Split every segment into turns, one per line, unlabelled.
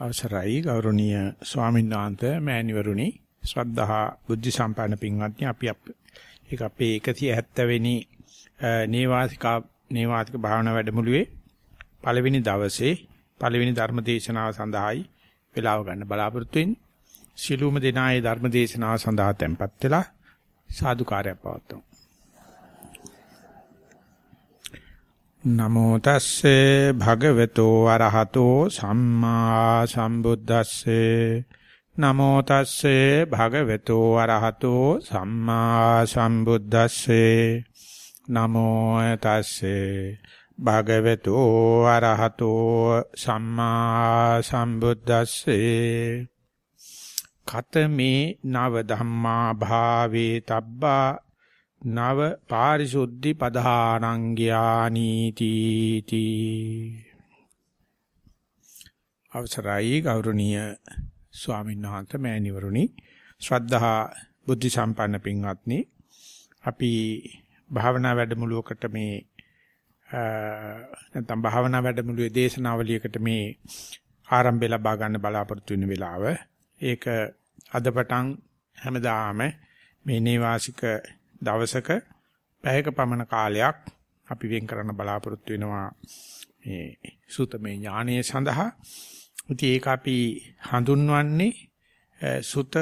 අවසරයි ගෞරවනීය ස්වාමීන් වහන්සේ මෑණිවරුනි. ශ්‍රද්ධහා බුද්ධ සම්පන්න පින්වත්නි අපි ඒක අපේ 170 වෙනි නේවාසික නේවාසික භාවනා වැඩමුළුවේ පළවෙනි දවසේ පළවෙනි ධර්ම දේශනාව සඳහායි වේලාව ගන්න බලාපොරොත්තු වෙන්නේ. ශිලූම දෙනායේ ධර්ම දේශනාව සඳහා tempත් වෙලා සාදුකාරයක් පවත්වමු. නමෝ තස්සේ භගවතෝ අරහතෝ සම්මා සම්බුද්දස්සේ. නමෝ තස්සේ භගවතෝ අරහතෝ සම්මා සම්බුද්දස්සේ. නමෝ තස්සේ භගවතෝ අරහතෝ සම්මා සම්බුද්දස්සේ. කතමේ නව ධම්මා භාවේ තබ්බා නව පාරිශුද්ධි පධානංග්‍යානීති තී අවසරයි ගෞරවනීය ස්වාමීන් වහන්සේ මෑණිවරුනි. ශ්‍රද්ධහා බුද්ධ සම්පන්න පින්වත්නි අපි භාවනා වැඩමුළුවකට මේ නැත්නම් භාවනා වැඩමුළුවේ දේශනාවලියකට මේ ආරම්භය ලබා ගන්න බලාපොරොත්තු වෙන වෙලාව. ඒක අද පටන් හැමදාම මේ නේවාසික දවසක පැයක පමණ කාලයක් අපි වෙන් කරන්න බලාපොරොත්තු වෙනවා මේ සුතමේ ඥානයේ සඳහා. ඉතින් ඒක අපි හඳුන්වන්නේ සුත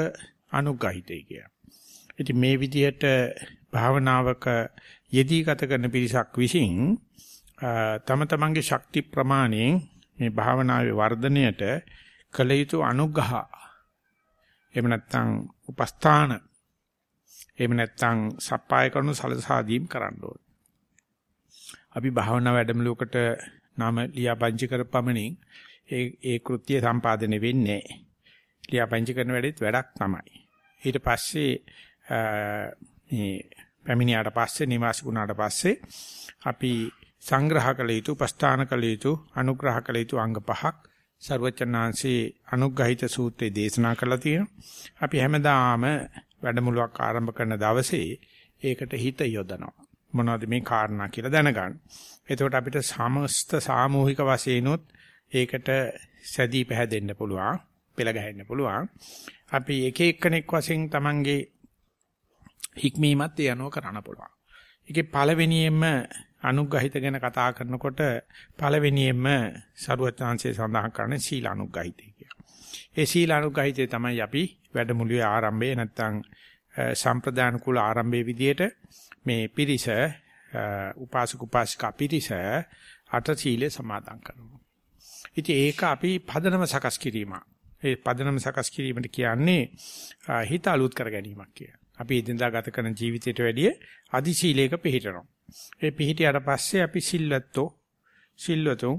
අනුග්‍රහිතය කියලා. ඉතින් මේ විදිහට භාවනාවක යෙදී ගත කරන පිරිසක් විසින් තම තමන්ගේ ශක්ති ප්‍රමාණයෙන් මේ භාවනාවේ වර්ධනයට කළ යුතු අනුග්‍රහ එහෙම නැත්නම් උපස්ථාන එහෙම නැත්නම් සප්පාය කරනු සලසාදීම් කරන්න ඕන. අපි භාවනා වැඩමුළුවකට නාම ලියාපදිංචි කරපමණින් ඒ ඒ කෘත්‍ය සම්පාදනය වෙන්නේ නැහැ. ලියාපදිංචි කරන වැඩෙත් වැඩක් තමයි. ඊට පස්සේ මේ පැමිණියාට පස්සේ නිවාසිකුණාට පස්සේ අපි සංග්‍රහ කළ යුතු, උපස්ථාන කළ යුතු, අනුග්‍රහ කළ යුතු අංග පහක් ਸਰවචනාංශේ අනුග්‍රහිත සූත්‍රයේ දේශනා කළා තියෙනවා. අපි හැමදාම වැඩමුළුවක් ආරම්භ කරන දවසේ ඒකට හිත යොදනවා. මොනවද මේ කාරණා කියලා දැනගන්න. එතකොට අපිට සමස්ත සාමූහික වශයෙන්ුත් ඒකට සැදී පැහැදෙන්න පුළුවන්, පෙළ ගැහෙන්න පුළුවන්. අපි එක එක්කෙනෙක් වශයෙන් Tamange හික්මීමත් ඒ අනුව කරන්න පුළුවන්. ඒකේ පළවෙනියෙන්ම අනුග්‍රහිත ගැන කතා කරනකොට පළවෙනියෙන්ම සරුවචාන්සේ සඳහන් කරන්නේ සීල අනුග්‍රහිතය කියලා. ඒ සීල අනුග්‍රහිතය තමයි අපි වැඩමුළුවේ ආරම්භය නැත්තම් සම්ප්‍රදාන කුල ආරම්භයේ විදියට මේ පිරිස උපාසක උපාසිකා පිරිස අට සීලේ සමාදන් කරනවා. ඉතින් ඒක අපි පදනම සකස් කිරීම. ඒ පදනම සකස් කිරීමට කියන්නේ හිත අලුත් කර ගැනීමක් කියලා. අපි එදිනදා ගත කරන ජීවිතයට වැඩිය අදි සීලයක පිළිහිටනවා. ඒ පිළිහිටියට පස්සේ අපි සිල්වත්ෝ සිල්වතුන්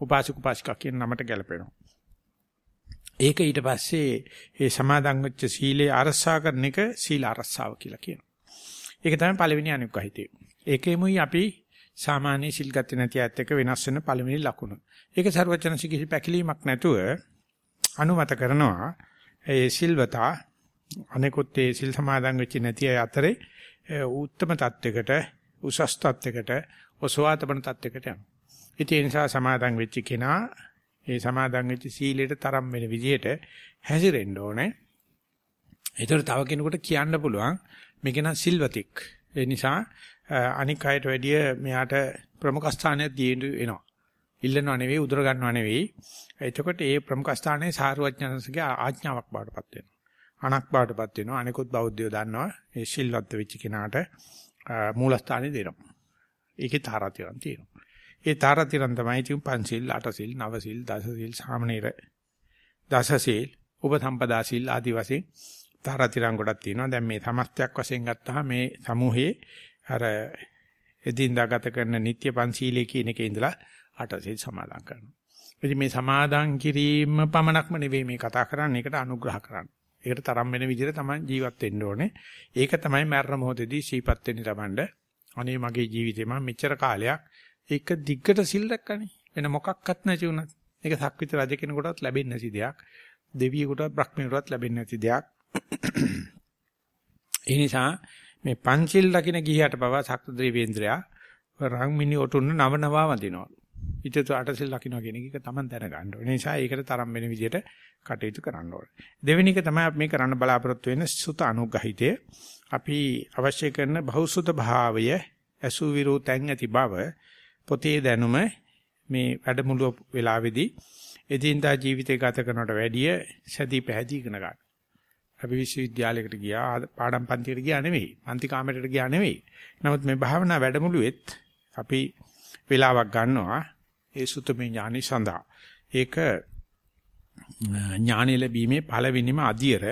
උපාසක උපාසිකා කියන නමට ගැලපෙනවා. ඒක ඊට පස්සේ ඒ සමාදන් වෙච්ච සීලේ අරසා කරන එක සීල අරසාව කියලා කියනවා. ඒක තමයි පළවෙනි අනුග්‍රහිතය. ඒකෙමුයි අපි සාමාන්‍ය සිල් ගත්තේ නැති ඇත්ත එක වෙනස් වෙන පළවෙනි ලකුණ. ඒක ਸਰවචනසි කිසි පැකිලීමක් නැතුව අනුමත කරනවා ඒ සිල්වතා අනෙකුත් ඒ සිල් සමාදන් වෙච්ච නැති අය අතරේ උත්තම තත්වයකට උසස් තත්වයකට ඔසවාතබන තත්වයකට යනවා. ඉතින් ඒ නිසා සමාදන් වෙච්ච කෙනා ඒ සමාදන් වෙච්ච සීලයට තරම් වෙන විදිහට හැසිරෙන්න ඕනේ. ඒතර තව කෙනෙකුට කියන්න පුළුවන් මේක නම් සිල්වතික්. ඒ නිසා අනික් අයට වැඩිය මෙයාට ප්‍රමුඛ ස්ථානයක් දීන්න වෙනවා. ඉල්ලනව නෙවෙයි උදුර ගන්නව නෙවෙයි. එතකොට ඒ ප්‍රමුඛ ස්ථානයේ සාරවත්ඥාන්සේගේ ආඥාවක් බවටපත් වෙනවා. අනක් බවටපත් වෙනවා. අනිකුත් බෞද්ධයෝ දන්නවා ඒ සිල්වත් වෙච්ච කෙනාට මූලස්ථානෙ දෙනවා. ඒකේ තාරාතිරම් තියෙනවා. ඒ තාරතිරන් තමයි තියුම් පන්සිල්, අටසිල්, නවසිල්, දසසිල්, සාමනීර, දසසිල්, උපසම්පදා සිල් ආදි වශයෙන් තාරතිරන් ගොඩක් තියෙනවා. දැන් මේ සමස්තයක් වශයෙන් ගත්තාම මේ සමූහයේ අර එදින්දා ගත කරන නිත්‍ය පන්සීලයේ කියන එකේ ඉඳලා අටසිල් සමාදන් කරනවා. ඉතින් මේ සමාදන් කිරීම පමණක්ම නෙවෙයි මේ කතා කරන්නේ. ඒකට අනුග්‍රහ කරන්න. ඒකට තරම් වෙන විදිහට තමයි ජීවත් වෙන්න ඕනේ. ඒක තමයි මරණ මොහොතේදී සීපත් වෙන්න තමන්ඩ. අනේ මගේ ජීවිතේ මම මෙච්චර කාලයක් ඒක දිග්ගට සිල් රැක්කනේ. වෙන මොකක්වත් නැති වුණත්. ඒක සක්විත රජ කෙනෙකුටත් ලැබෙන්නේ නැති දෙයක්. දෙවියෙකුටත් බ්‍රහ්මයෙකුටත් ලැබෙන්නේ නැති දෙයක්. ඒ නිසා මේ පංචිල් රකින්න ගිහියට පවා සක්‍ර දේවේන්ද්‍රයා රං මිනි ඔටුන්න නව නවා වදිනවා. පිටත අටසිල් ලකිනවා කියන එක තමයි දැනගන්න ඕනේ. ඒ නිසා ඒකට තරම් වෙන විදිහට කටයුතු කරන්න ඕනේ. දෙවෙනි එක තමයි අපි මේ කරන්න බලාපොරොත්තු වෙන සුත අනුග්‍රහිතය. අපි අවශ්‍ය කරන බහුසුත භාවය අසු විරෝතෙන් ඇති බව පොතේ දැනුම මේ වැඩමුළුව වෙලාවේදී එදින්දා ජීවිතය ගත කරනවට වැඩිය සැදී පැහැදී ඉගෙන ගන්න. අපි විශ්වවිද්‍යාලයකට ගියා පාඩම් පන්තියට ගියා නෙවෙයි. පන්ති කාමරයට ගියා නෙවෙයි. නමුත් මේ භාවනා වැඩමුළුවෙත් අපි වෙලාවක් ගන්නවා ඒ සුතමේ ඥානි සඳහා. ඒක ඥානෙ ලැබීමේ පළවෙනිම අධියර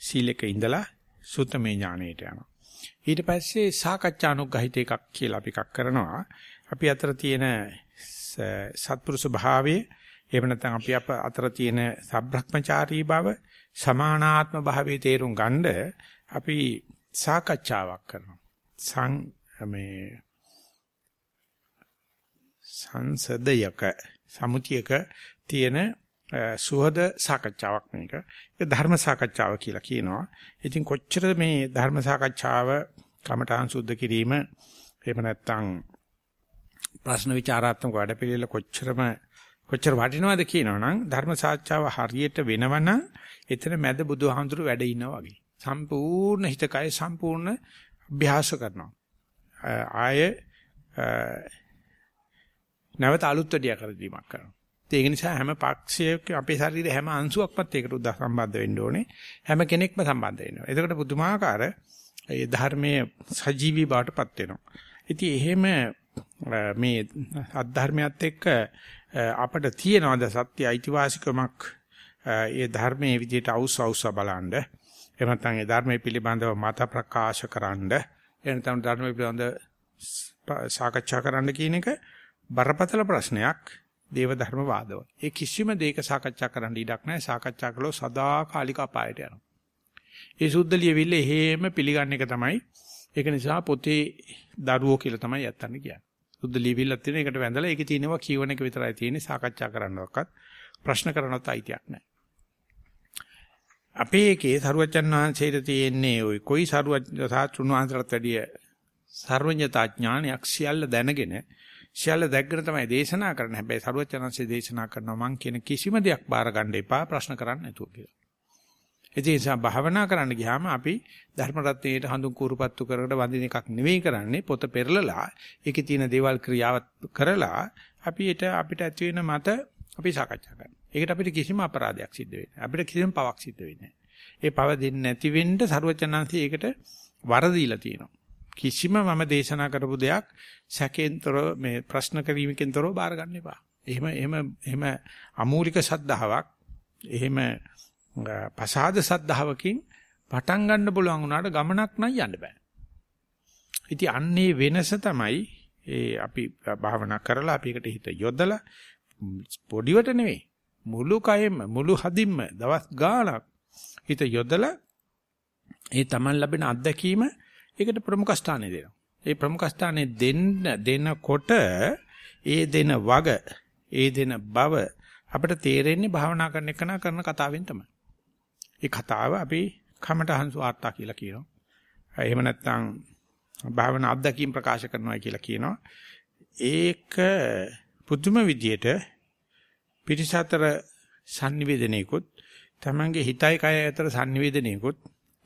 සීලක ඉඳලා සුතමේ ඥානෙට යනවා. ඊට පස්සේ සාකච්ඡානුග්‍රහිත එකක් කියලා අපි එකක් කරනවා. අපි අතර තියෙන සත්පුරුෂ භාවයේ එහෙම නැත්නම් අපි අතර තියෙන සබ්‍රහ්මචාරී බව සමානාත්ම භාවයේ තේරුම් ගන්න අපි සාකච්ඡාවක් කරනවා. සං මේ සංසදයක සමුතියක තියෙන සුහද සාකච්ඡාවක් මේක. ඒක ධර්ම සාකච්ඡාව කියලා කියනවා. ඉතින් කොච්චර මේ ධර්ම සාකච්ඡාව කමඨාන් සුද්ධ කිරීම එහෙම නැත්නම් ප්‍රශ්න විචාරාත්මක වැඩපිළිවෙල කොච්චරම කොච්චර වටිනවද කියනවනම් ධර්ම සාකච්ඡාව හරියට වෙනවනම් එතන මැද බුදුහාමුදුරු වැඩ ඉන්නවා වගේ. සම්පූර්ණ හිතකය සම්පූර්ණ අභ්‍යාස කරනවා. ආය නැවත අලුත් වැඩිය කර දීමක් කරනවා. ඒක නිසා හැම පක්ෂයක අපේ ශරීරයේ හැම අංශුවක්වත් ඒකට උදා සම්බන්ධ වෙන්න ඕනේ. හැම කෙනෙක්ම සම්බන්ධ වෙනවා. එතකොට පුදුමාකාර ඒ ධර්මයේ සජීවී බවටපත් වෙනවා. ඉතින් එහෙම මේ අධර්මයත් එක්ක අපිට තියනවාද සත්‍ය අයිතිවාසිකමක් ඒ ධර්මයේ විදිහට අවුස් අවුස් බලන්න එහෙම නැත්නම් ඒ ධර්මයේ පිළිබඳව මත ප්‍රකාශ කරන්න එහෙම නැත්නම් ධර්මයේ පිළිබඳව සාකච්ඡා කරන්න කියන එක බරපතල ප්‍රශ්නයක් දේව ධර්ම වාදවල. ඒ කිසිම දෙයක සාකච්ඡා කරන්න ඉඩක් නැහැ. සාකච්ඡා කළොත් සදාකාලික අපායට යනවා. ඒ සුද්ධ ලියවිල්ල එහෙම පිළිගන්න එක තමයි. ඒක නිසා පොතේ දරුවෝ කියලා තමයි යත්තන්නේ කියන්නේ. සුද්ධ ලියවිල්ලක් තියෙන එකට වැඳලා ඒකේ තියෙනවා කියවන එක විතරයි තියෙන්නේ. සාකච්ඡා කරන්නවක්වත් ප්‍රශ්න කරනවත් අයිතියක් නැහැ. අපේ එකේ සරුවචන් වහන්සේට තියෙන්නේ ওই කොයි සරුවච සාත්‍රුණ වහන්සේට වැඩිය සර්වඥතා ඥානයක් සියල්ල දැනගෙන සියල්ල දැක්ගෙන තමයි දේශනා කරන්නේ. හැබැයි සරුවචනන්සේ දේශනා කරනවා මං කියන කිසිම දෙයක් බාර ගන්න එපා ප්‍රශ්න කරන්න නැතුව කියලා. ඒ නිසා භාවනා කරන්න ගියාම අපි ධර්ම රත්නයේට හඳුන් කූරුපත්තු කරකට වඳින එකක් නෙවෙයි කරන්නේ පොත පෙරලලා ඒකේ තියෙන දේවල් ක්‍රියාවත් කරලා අපි ඊට අපිට ඇති වෙන මත අපි සාකච්ඡා කරනවා. ඒකට අපිට කිසිම අපරාධයක් සිද්ධ වෙන්නේ නැහැ. අපිට කිසිම පවක් සිද්ධ වෙන්නේ නැහැ. ඒ පව දෙන්නේ නැති වෙන්න සරුවචනන්සේ ඒකට වරදීලා තියෙනවා. කිසිම මම දේශනා කරපු දෙයක් සැකෙන්තර මේ ප්‍රශ්න කිරීමකින්තරව බාර ගන්න එපා. එහෙම එහෙම එහෙම අමූලික සද්ධාාවක් එහෙම පසාද සද්ධාවකින් පටන් ගන්න පුළුවන් වුණාට ගමනක් නම් යන්න බෑ. ඉතින් අන්නේ වෙනස තමයි ඒ අපි භාවනා කරලා අපි එකට හිත යොදලා පොඩිවට නෙවෙයි මුළු කයෙම මුළු හදින්ම දවස් ගාණක් හිත යොදලා ඒ Taman ලැබෙන අත්දැකීම ඒකට ප්‍රමුඛ ස්ථානය දෙනවා. ඒ ප්‍රමුඛ ස්ථානය දෙන්න දෙනකොට ඒ දෙන වග ඒ දෙන බව අපිට තේරෙන්නේ භාවනා කරන එක කරන කතාවෙන් තමයි. ඒ කතාව අපි කමටහන්සු ආත්තා කියලා කියනවා. එහෙම නැත්නම් භාවනා අත්දැකීම් ප්‍රකාශ කරනවා කියලා කියනවා. ඒක පුදුම විදියට පිටිසතර sannivedanaykut තමන්ගේ හිතයි කයයි අතර sannivedanaykut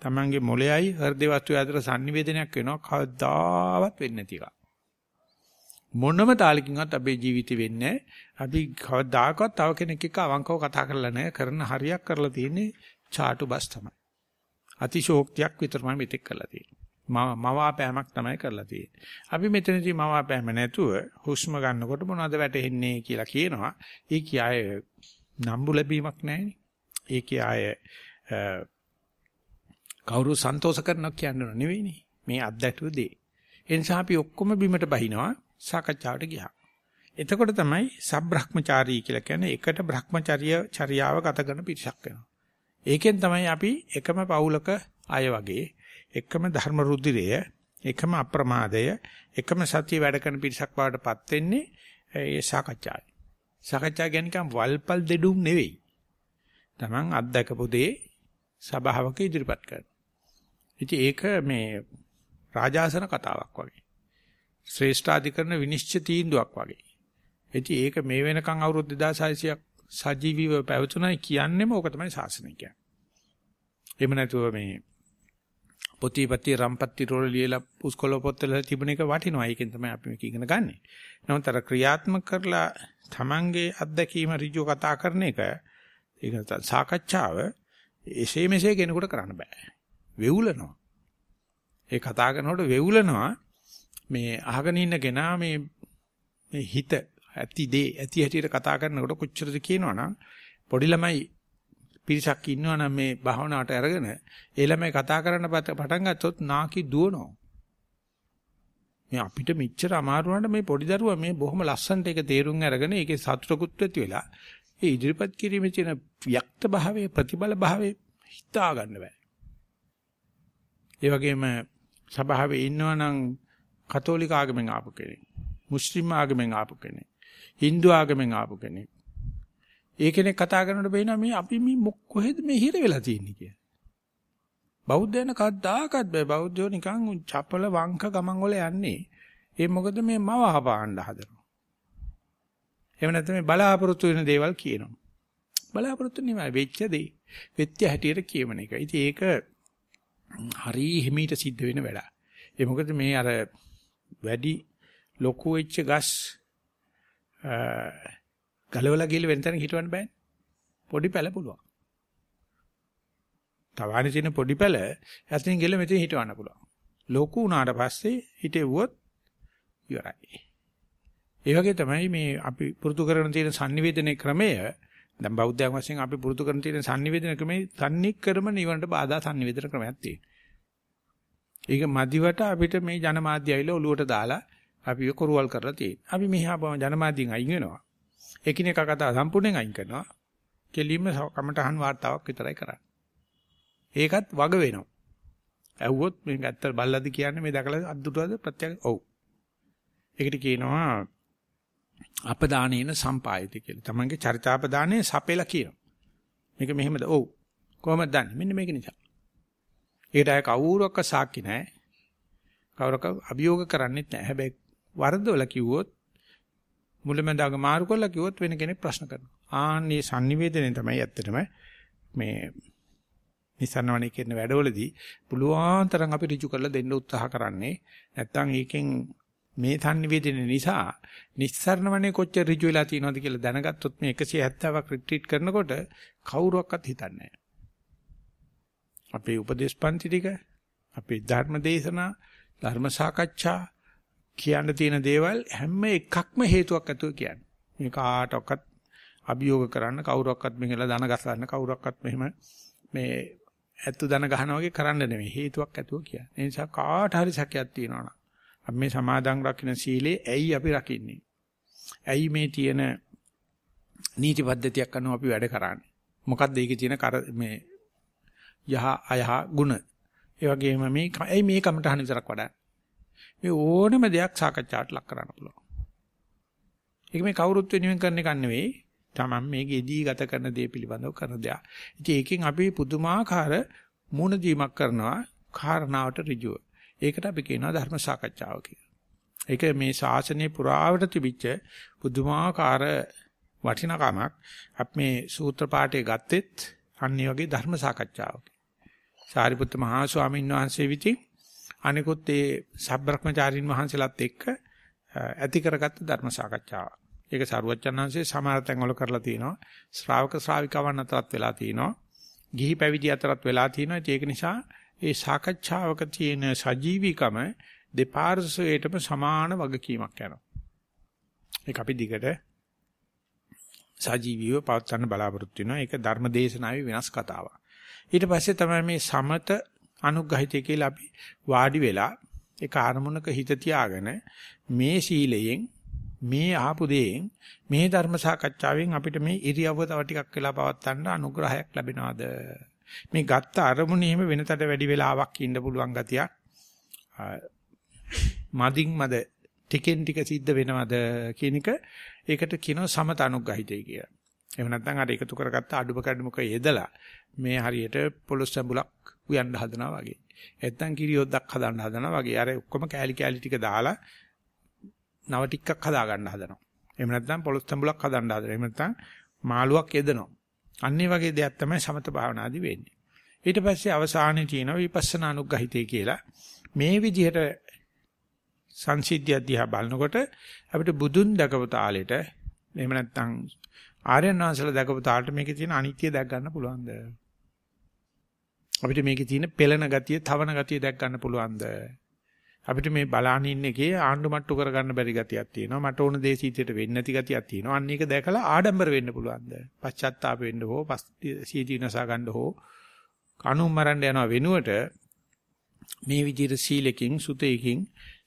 තමන්ගේ මොළයයි හෘද වස්තුව අතර sannivedanayak වෙනවා කවදාවත් වෙන්නේ නැති එක. මොනම තාලකින්වත් අපේ ජීවිතේ වෙන්නේ අපි කවදාකවත් තව කෙනෙක් එක්ක අවංකව කතා කරලා නැහැ කරන හරියක් කරලා තියෙන්නේ ചാටු බස් තමයි. අතිශෝක්තියක් විතරමයි මෙතෙක් කරලා තියෙන්නේ. මවාපෑමක් තමයි කරලා තියෙන්නේ. අපි මෙතනදී මවාපෑම නැතුව හුස්ම ගන්නකොට මොනවද වැටෙන්නේ කියලා කියනවා. ඒ කියාය නම්බු ලැබීමක් නැහැනේ. ඒ කියාය කවුරු සන්තෝෂ කරනවා කියන්නේ නෙවෙයිනේ. මේ අත්දැකපු දේ. ඒ නිසා අපි ඔක්කොම බිමට බහිනවා සාකච්ඡාවට ගියා. එතකොට තමයි සබ්‍රහ්මචාරී කියලා කියන්නේ එකට බ්‍රහ්මචර්ය චර්යාව ගත කරන පිරිසක් වෙනවා. ඒකෙන් තමයි අපි එකම පවුලක අය වගේ එකම ධර්ම රුධිරය එකම අප්‍රමාදය එකම සතිය වැඩ කරන පිරිසක් බවටපත් වෙන්නේ ඒ සාකච්ඡාවයි. සාකච්ඡා කියන්නේ වල්පල් දෙඩුම් නෙවෙයි. Taman අත්දකපු දේ සභාවක ඉදිරිපත් කරනවා. ඉතින් ඒක මේ රාජාසන කතාවක් වගේ. ශ්‍රේෂ්ඨාධිකරණ විනිශ්චය තීන්දුවක් වගේ. ඉතින් ඒක මේ වෙනකන් අවුරුදු 2600ක් සජීවීව පැවතුණයි කියන්නේම ඕක තමයි ශාසනය කියන්නේ. එහෙම නැතුව මේ පොතිපත්ති රම්පත්ති රෝල ලියලා පුස්කොළ පොත්වල තිබුණ එක වටිනවා. ඒකෙන් තමයි අපි මේක ඉගෙන ගන්නෙ. නමුත් අර ක්‍රියාත්මක කරලා Tamange අත්දැකීම ඍජුව කතා කරන එක ඒක සාකච්ඡාව එසේ මෙසේ කෙනෙකුට කරන්න බෑ. වෙවුලනවා. ඒ කතා කරනකොට වෙවුලනවා මේ අහගෙන ඉන්න කෙනා මේ මේ හිත ඇති දේ ඇති හැටියට කතා කරනකොට කොච්චරද කියනවනම් පොඩි ළමයි පිරිසක් ඉන්නවනම් මේ භාවනාවට අරගෙන ඒ ළමයි කතා කරන්න පටන් ගත්තොත් නාකි දුවනවා. මේ අපිට මෙච්චර අමාරු වුණාට මේ පොඩි දරුවා මේ බොහොම ලස්සනට ඒක තේරුම් අරගෙන ඒකේ සතුටකුත් ඇති වෙලා ඒ ඉදිරිපත් කිරීමේ තියෙන වික්ත භාවයේ ප්‍රතිබල භාවයේ හිතා ගන්න බෑ. ඒ වගේම සභාවේ ඉන්නවනම් කතෝලික ආගමෙන් ආපු කෙනෙක්, මුස්ලිම් ආගමෙන් ආපු කෙනෙක්, Hindu ආගමෙන් ආපු කෙනෙක්. ඒ කෙනෙක් කතා කරනකොට බේනවා මේ අපි මේ කොහෙද මේ හිර වෙලා තියෙන්නේ කියලා. බෞද්ධයන කද්දාකත් බෑ බෞද්ධයෝ නිකන් චපල වංක ගමන් වල යන්නේ. ඒ මොකද මේ මව අහපාන්න හදනවා. එහෙම නැත්නම් මේ බලාපොරොත්තු වෙන දේවල් කියනවා. බලාපොරොත්තු නෙමෙයි වෙච්ච දේ. වෙච්ච හැටියට කියවන එක. ඉතින් ඒක හරි හිමීට සිද්ධ වෙන වැඩක්. ඒ මොකද මේ අර වැඩි ලොකු වෙච්ච ගස් ගලවලා ගිහලා වෙන තැනක හිටවන්න බෑනේ. පොඩි පැල පුළුවන්. තවානේ තියෙන පොඩි පැල ඇතින් ගිහලා මෙතන හිටවන්න පුළුවන්. ලොකු වුණාට පස්සේ හිටෙව්වොත් ඉවරයි. ඒ වගේ තමයි මේ අපි පුරුදු කරගෙන තියෙන sannivedana ක්‍රමය දැන් බෞද්ධයන් වශයෙන් අපි පුරුදු කරන තියෙන sannivedana ක්‍රමේ තන්නික්කරම නිවනට බාධා sannivedana ක්‍රමයක් තියෙනවා. ඒක මදිවට අපිට මේ ජනමාධ්‍ය ඇවිල්ලා ඔලුවට දාලා අපි කොරුවල් කරලා තියෙනවා. අපි මෙහා ජනමාධ්‍යෙන් අයින් වෙනවා. එකිනෙක කතා සම්පූර්ණයෙන් අයින් කරනවා. කෙලින්ම කමටහන් වාර්තාවක් විතරයි කරන්නේ. ඒකත් වග වෙනවා. ඇහුවොත් මේක ඇත්ත බල්ලද කියන්නේ මේ දැකලා අද්දුටද ප්‍රත්‍යක් ඔව්. ඒකට කියනවා අපදානේන සම්පායති කියලා. තමන්ගේ චරිතාපදානයේ සපෙලා කියනවා. මේක මෙහෙමද? ඔව්. කොහොමද දන්නේ? මෙන්න මේක නිසා. ඒකට අය කවුරක්ක සාක්ෂි නැහැ. කවුරක අභියෝග කරන්නේත් නැහැ. හැබැයි වරදවල කිව්වොත් මුලමඳාග මාරු කරලා කිව්වොත් වෙන කෙනෙක් ප්‍රශ්න කරනවා. ආන්නේ sannivedanaye තමයි ඇත්තටම මේ නිසන්නවනේ කියන වැඩවලදී පුළුවන් තරම් අපි ඍජු කරලා දෙන්න උත්සාහ කරන්නේ. නැත්තම් ඒකෙන් මේ sannivedanaye නිසා නිස්සරණවනේ කොච්චර ඍජු වෙලා තියෙනවද කියලා දැනගත්තොත් මේ 170ක් රිට්‍රීට් කරනකොට කවුරුවක්වත් හිතන්නේ නැහැ. අපේ උපදේශ පන්ති ටික අපේ ධර්ම දේශනා ධර්ම සාකච්ඡා කියන්න තියෙන දේවල් හැම එකක්ම හේතුවක් ඇතුව කියන්නේ. මේ කාටවත් අභියෝග කරන්න කවුරක්වත් මෙහෙලා දන ගසන්න කවුරක්වත් මෙහෙම මේ ඇත්තු දන ගහනවා වගේ කරන්න නෙමෙයි හේතුවක් ඇතුව කියන්නේ. ඒ නිසා කාට හරි සැකයක් තියෙනවා නම් අපි මේ සමාදන් රකින්න සීලේ ඇයි අපි රකින්නේ? ඇයි මේ තියෙන නීති පද්ධතියක් අනුව අපි වැඩ කරන්නේ? මොකක්ද ඒකේ තියෙන මේ යහ අයහ ಗುಣ. ඒ වගේම මේ ඇයි මේ කමටහන විතරක් වඩා මේ ඕනම දෙයක් සාකච්ඡාට ලක් කරන්න පුළුවන්. ඒක මේ කවුරුත් වෙනුවෙන් කරන එකක් නෙවෙයි. Taman මේ ගෙදී ගත කරන දේ පිළිබඳව කරන දෙයක්. ඉතින් ඒකෙන් අපි පුදුමාකාර මුණ දීමක් කරනවා කාරණාවට ඍජුව. ඒකට අපි කියනවා ධර්ම සාකච්ඡාව කියලා. ඒක මේ ශාසනය පුරාවට තිබිච්ච පුදුමාකාර වටිනාකමක් අපි මේ සූත්‍ර පාඨය ගත්තෙත් අන්නේ වගේ ධර්ම සාකච්ඡාවක. සාරිපුත්ත මහා ස්වාමීන් වහන්සේ විසින් අනිකුත් ඒ සබ්‍රක්‍මචාරින් වහන්සේලාත් එක්ක ඇති කරගත්ත ධර්ම සාකච්ඡාවක්. ඒක සරුවච්චන්හන්සේ සමහර තැන්වල කරලා තිනවා. ශ්‍රාවක ශ්‍රාවිකවන් අතරත් වෙලා තිනවා. ගිහි පැවිදි අතරත් වෙලා තිනවා. ඒක නිසා ඒ සාකච්ඡාවක තියෙන සජීවීකම දෙපාර්ශ්වයටම සමාන වගකීමක් යනවා. ඒක අපි දිගට සජීවීව පවත්වන්න බලාපොරොත්තු වෙනවා. ඒක ධර්ම දේශනාවේ වෙනස් කතාවක්. ඊට පස්සේ තමයි මේ සමත අනුග්‍රහිතය කියලා අපි වාඩි වෙලා ඒක අරමුණක හිත තියාගෙන මේ සීලයෙන් මේ ආපු දෙයෙන් මේ ධර්ම සාකච්ඡාවෙන් අපිට මේ ඉරියව්ව තව ටිකක් වෙලා පවත්වන්න අනුග්‍රහයක් ලැබෙනවද මේ ගත්ත අරමුණේම වෙනතට වැඩි වෙලාවක් ඉන්න පුළුවන් ගතියක් මදින් මද ටිකෙන් ටික සිද්ධ වෙනවද කියන එක ඒකට කියනවා සමත අනුග්‍රහිතය කියලා. එහෙම නැත්නම් අර එකතු කරගත්ත අඩුම කඩමුක යෙදලා මේ හරියට පොලොස් සම්බුලක් උයන්න හදනවා වගේ. නැත්තම් කිරියොද්දක් හදන්න හදනවා වගේ. අර ඔක්කොම කෑලි කෑලි ටික දාලා නව ටිකක් හදා ගන්න හදනවා. එහෙම නැත්නම් පොළොස් තඹුලක් හදන්න හදනවා. එහෙම නැත්නම් මාළුවක් යදනවා. අන්නේ වගේ දෙයක් තමයි සමත භාවනාදී වෙන්නේ. ඊට පස්සේ අවසානයේ තියෙන විපස්සනා අනුග්‍රහිතය කියලා මේ විදිහට සංසිද්ධිය දිහා බලනකොට අපිට බුදුන් දකපු තාලෙට එහෙම නැත්නම් ආර්යයන් වහන්සේලා දකපු තාලෙට මේකේ තියෙන අනිත්‍ය දැක් ගන්න පුළුවන්ද? අපිට මේකේ තියෙන පෙළෙන ගතිය, තවන ගතිය දැක් ගන්න පුළුවන්ද? අපිට මේ බලාන ඉන්න එකේ ආණ්ඩු මට්ටු කරගන්න බැරි ගතියක් තියෙනවා. මට ඕන දේ සීතියට වෙන්නේ නැති ගතියක් තියෙනවා. අන්න ඒක දැකලා ආඩම්බර වෙන්න පුළුවන්ද? පශ්චාත්තාප වෙන්න හෝ සීති විනාශ ගන්න හෝ කණුම් මරන්න යනවා වෙනුවට මේ විදිහට සීලකින් සුතේකින්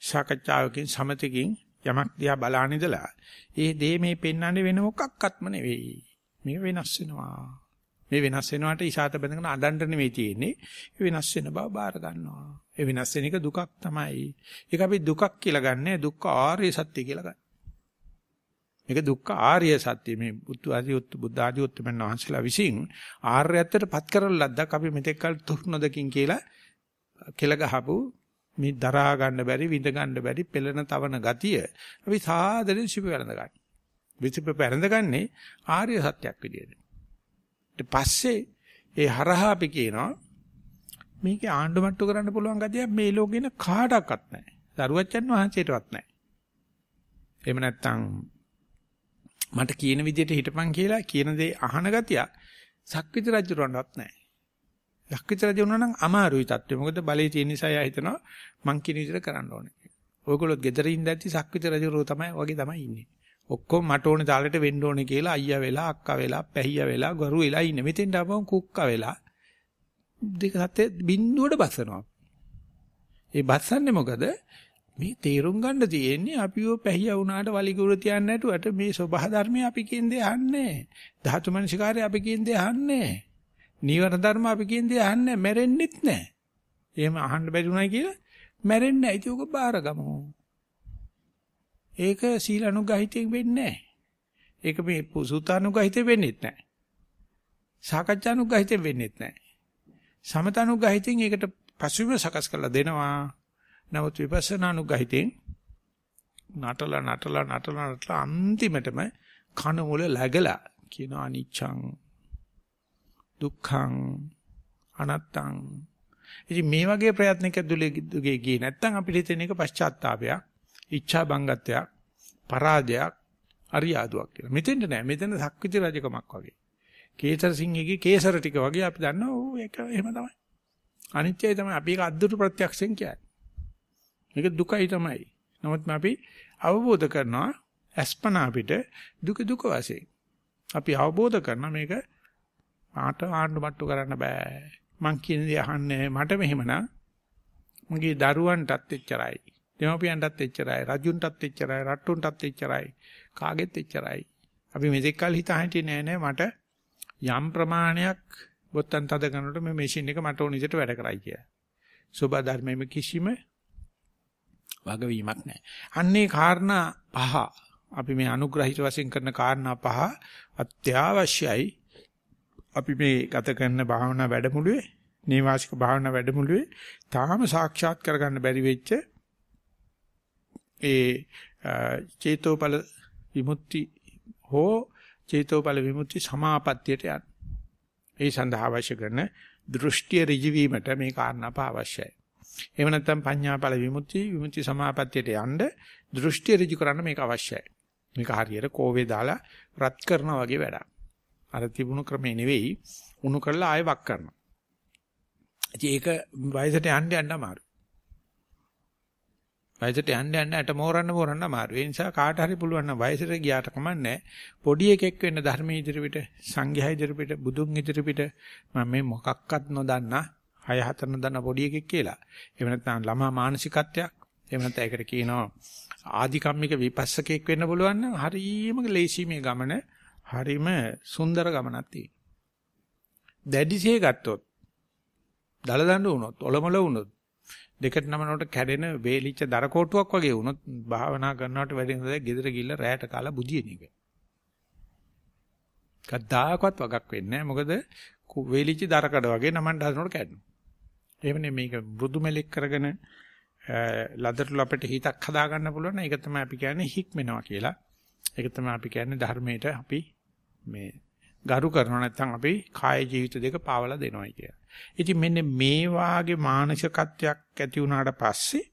සාකච්ඡාවකින් සමතකින් යමක් දිහා බලාන ඉඳලා ඒ දේ මේ පෙන්වන්නේ වෙන මොකක්වත්ම නෙවෙයි. මේක වෙනස් වෙනවා. මේ වෙනස් වෙනවට ඉෂාත බඳගෙන අඬන්න නෙවෙයි තියෙන්නේ. ඒ වෙනස් වෙන බව බාර ගන්නවා. ඒ වෙනස් වෙන එක දුකක් තමයි. ඒක අපි දුකක් කියලා ගන්නෑ දුක්ඛ ආර්ය සත්‍ය කියලා ගන්න. මේක දුක්ඛ ආර්ය සත්‍ය මේ බුද්ධ ආදී උත් බුද්ධ ආදී උත්තරමන් වහන්සේලා විසින් ආර්යත්වයට පත් කරලා ලද්දක් අපි මෙතෙක් කල තුරුනොදකින් කියලා කෙල ගහපු මේ දරා ගන්න බැරි විඳ ගන්න බැරි පෙළෙන තවන ගතිය අපි සාදරෙන් සිප වැළඳ ගන්න. විසිප වැළඳගන්නේ ආර්ය සත්‍යයක් විදියට. ඊට පස්සේ ඒ හරහා අපි කියනවා මේකේ ආණ්ඩු මට්ටු කරන්න පුළුවන් ගතියක් මේ ලෝකෙන කාටවත් නැහැ. දරුවච්චන් වහන්සේටවත් නැහැ. එහෙම නැත්නම් මට කියන විදිහට හිටපන් කියලා කියන දේ අහන ගතියක් සක්විති රජුරවන්වත් නැහැ. සක්විති රජු වුණා නම් අමාරුයි තත්ත්වය. මොකද බලේ තියෙන නිසා එයා හිතනවා මං කියන විදිහට කරන්න ඕනේ. ඔයගොල්ලෝ ගෙදර ඉඳද්දි සක්විති රජුරෝ තමයි වගේ තමයි ඉන්නේ. ඔක්කොම මට ඕනේ තාලෙට වෙන්න ඕනේ කියලා අයියා වෙලා අක්කා වෙලා පැහියා වෙලා ගරු වෙලා ඉන්නේ. මෙතෙන්ට ආපුවම කුක්කා වෙලා දෙක සතේ බින්දුවට බස්සනවා. ඒ බස්සන්නේ මොකද? මේ තේරුම් ගන්න තියෙන්නේ අපිව පැහිය වුණාට වලිගුර තියන්නේ නැටුවට මේ සබහ ධර්මය අපි කියන්නේ අහන්නේ. ධාතු මනසිකාරය අපි කියන්නේ අහන්නේ. නීවර ධර්ම අපි කියන්නේ අහන්නේ මැරෙන්නෙත් නැහැ. එහෙම අහන්න බැරි උනායි කියලා මැරෙන්නේ නැහැ. ඒක උක බාරගමු. ඒක සීල අනුගහිතයෙන් වෙන්නේ නැහැ. ඒක මේ සූතානුගහිතයෙන් වෙන්නේත් නැහැ. සාකච්ඡානුගහිතයෙන් වෙන්නේත් නැහැ. සමතනුගහිතෙන් ඒකට පසුබිම සකස් කරලා දෙනවා. නමුත් විපස්සනානුගහිතෙන් නටලා නටලා නටලා නටලා අන්තිමටම කන මුල läගලා කියන අනිච්ඡං දුක්ඛං අනත්තං ඉතින් මේ වගේ ප්‍රයත්නක දුලේ ගියේ නැත්නම් අපිට හිතෙන එක පශ්චාත්තාවයක් ඉච්ඡා බංගත්වයක් පරාජයක් අරියාදුවක් කියලා. මෙතෙන්ට නෑ. මෙතන සක්විති රජකමක් වගේ. කේසර සිංහගේ කේසර ටික වගේ අපි දන්නවා ඕ ඒක එහෙම තමයි. අනිත්‍යයි තමයි අපි ඒක අද්දුරු ප්‍රත්‍යක්ෂෙන් කියන්නේ. මේක දුකයි තමයි. නමුත් අපි අවබෝධ කරනවා අස්පනා අපිට දුක දුක වශයෙන්. අපි අවබෝධ කරන මේක ආට ආණ්ඩු මට්ටු කරන්න බෑ. මං කියන දේ අහන්නේ මට මෙහෙමනම් මගේ දරුවන්ටත් එච්චරයි. දෙමව්පියන්ටත් එච්චරයි. රජුන්ටත් එච්චරයි. රට්ටුන්ටත් එච්චරයි. කාගෙත් එච්චරයි. අපි මෙතෙක් කල හිතා හිටියේ නෑ නෑ මට යම් ප්‍රමාණයක් බොත්තම් තද කරනකොට මේ මැෂින් එක මට ඕන විදිහට වැඩ කරයි කියලා. සෝබා ධර්මයේ කිසිම වගවීමක් නැහැ. අන්නේ කාරණා පහ අපි මේ අනුග්‍රහිත වශයෙන් කරන කාරණා පහ අත්‍යවශ්‍යයි. අපි මේ ගත කරන භාවනා වැඩමුළුවේ නේවාසික භාවනා වැඩමුළුවේ තාම සාක්ෂාත් කරගන්න බැරි වෙච්ච ඒ චේතෝපල විමුක්ති හෝ චේතෝපල විමුක්ති සමාපත්තියට යන්න. ඒ සඳහා අවශ්‍ය කරන දෘෂ්ටි ඍජුවීමට මේ කාරණා පහ අවශ්‍යයි. එහෙම නැත්නම් පඤ්ඤාපල විමුක්ති විමුක්ති සමාපත්තියට යන්න දෘෂ්ටි ඍජු කරන්න මේක අවශ්‍යයි. මේක හරියට කෝවේ දාලා රත් කරනවා වගේ වැඩක්. අර තිබුණු ක්‍රමේ නෙවෙයි උණු කරලා ආයෙ වක් කරනවා. ඉතින් ඒක වයසට යන්න යන්න අමාරුයි. වයසට යන්න යන්න ඇට මෝරන්න මෝරන්න අමාරුයි. ඒ නිසා කාට හරි පුළුවන් නම් වයසට ගියාට කමන්නේ පොඩි එකෙක් වෙන්න ධර්මයේ ඉදිරිපිට සංඝයා ඉදිරිපිට බුදුන් ඉදිරිපිට මම මේ මොකක්වත් නොදන්නා හය හතර නොදන්න පොඩි එකෙක් කියලා. එහෙම නැත්නම් ළමා මානසිකත්වයක්. එහෙම නැත්නම් ඒකට කියනවා ආධිකම්මික විපස්සකෙක් වෙන්න පුළුවන් නම් හරීම ලේසි මේ ගමන හරීම සුන්දර ගමනක් තියෙනවා. දැඩිසේ ගත්තොත් දලදඬු වුණොත් ඔලොමල වුණොත් දෙකට නමනකොට කැඩෙන වේලිච්ච දර කොටුවක් වගේ වුණොත් භාවනා කරනකොට වැඩි හොඳයි ගෙදර ගිහිල්ලා රැයට කාලා බුදියන එක. කද්දාකවත් වගක් වෙන්නේ නැහැ. මොකද වේලිච්ච දර කඩ වගේ නමන්න හදනකොට කැඩෙනවා. එහෙමනේ මේක මෘදු මෙලෙක් කරගෙන ලදරු අපිට හිතක් හදා ගන්න පුළුවන්. ඒක තමයි අපි කියන්නේ හික්මනවා කියලා. ඒක තමයි අපි කියන්නේ ධර්මයට අපි මේ ගරු කරනවා නැත්නම් අපි කාය ජීවිත දෙක පාවලා දෙනවයි කියලා. ඉතින් මෙන්න මේ වාගේ මානසිකත්වයක් ඇති වුණාට පස්සේ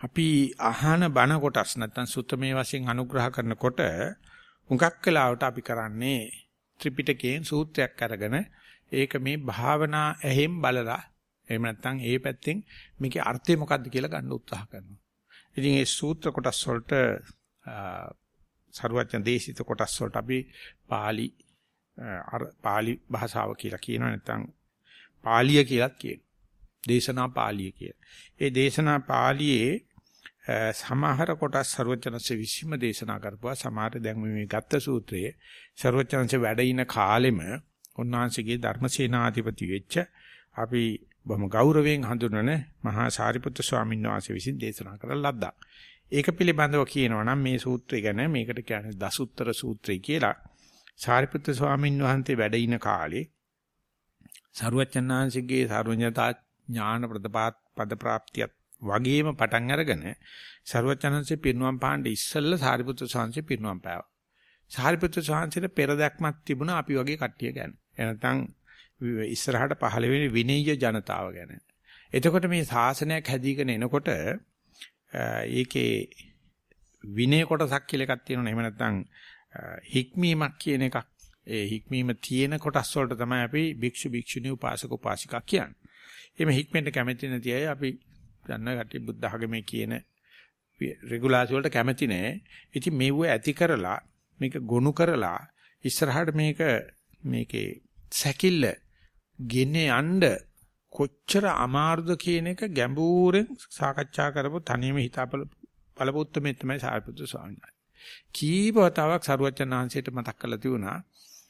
අපි අහන බණ කොටස් නැත්නම් සුත්තමේ වශයෙන් අනුග්‍රහ කරනකොට හුඟක් වෙලාවට අපි කරන්නේ ත්‍රිපිටකයෙන් සූත්‍රයක් අරගෙන ඒක මේ භාවනා ඇහෙන් බලලා එහෙම නැත්නම් ඒ පැත්තෙන් මේකේ අර්ථය මොකක්ද කියලා ගන්න උත්සාහ කරනවා. ඉතින් ඒ සූත්‍ර කොටස් වලට සරුවචන දේශිත කොටස් වලට අපි pāli pāli භාෂාව කියලා කියනවා නැත්නම් පාලිය කියලත් කියනවා. දේශනා පාලිය කියලා. ඒ දේශනා පාලියේ සමහර කොටස් ਸਰවචනසේ විසීම දේශනා කරපුවා සමහර දැන් මේ ගත්ත සූත්‍රයේ ਸਰවචනසේ වැඩ ඉන කාලෙම උන්වහන්සේගේ ධර්මසේනාධිපති වෙච්ච අපි බොහොම ගෞරවයෙන් හඳුන්වන මහා සාරිපුත්‍ර ස්වාමීන් වහන්සේ විසින් දේශනා කරන ලද්දා. ඒක පිළිබඳව කියනවා නම් මේ සූත්‍රය ගැන මේකට කියන්නේ දසුත්තර සූත්‍රය කියලා. සාරිපුත්‍ර ස්වාමීන් වහන්සේ වැඩ ඉන කාලේ සරුවචනාංශිකේ සාර්වඥතා ඥාන ප්‍රදපාත් පද ප්‍රාප්තියත් වගේම පටන් අරගෙන සරුවචනන්සේ පිරිනුවම් පාණ්ඩ ඉස්සෙල්ලා සාරිපුත්‍ර ස්වාමීන් පිරිනුවම් පෑවා. සාරිපුත්‍ර ස්වාමීන්ට පෙර දැක්මක් තිබුණා අපි වගේ කට්ටිය ගැන. එනතන් ඉස්සරහට පහළ වෙන විනීය ජනතාව ගැන. එතකොට මේ ශාසනයක් හැදීගෙන එනකොට ඒකේ විනය කොටසක් කියලා එකක් තියෙනවා. එහෙම නැත්නම් හික්මීමක් කියන එකක්. ඒ හික්මීම තියෙන කොටස් වලට තමයි අපි භික්ෂු භික්ෂුණී උපාසක උපාසිකා කියන්නේ. එimhe හික්මෙන්ට කැමති නැති අය අපි දන්න කටි බුද්ධ ධර්මයේ කියන රෙගුලාසි වලට කැමති නෑ. ඉතින් මේව ඇති කරලා මේක ගොනු කරලා ඉස්සරහට මේක මේකේ සැකිල්ල ගෙන්නේ යන්න කොච්චර අමාරුද කියන එක ගැඹුරෙන් සාකච්ඡා කරපු තනියම හිතාපල බලපොත්තමේ තමයි සාරිපුත්‍ර ස්වාමීන් වහන්සේ. කීප වතාවක් සරුවචනාංශයට මතක් කරලා තිබුණා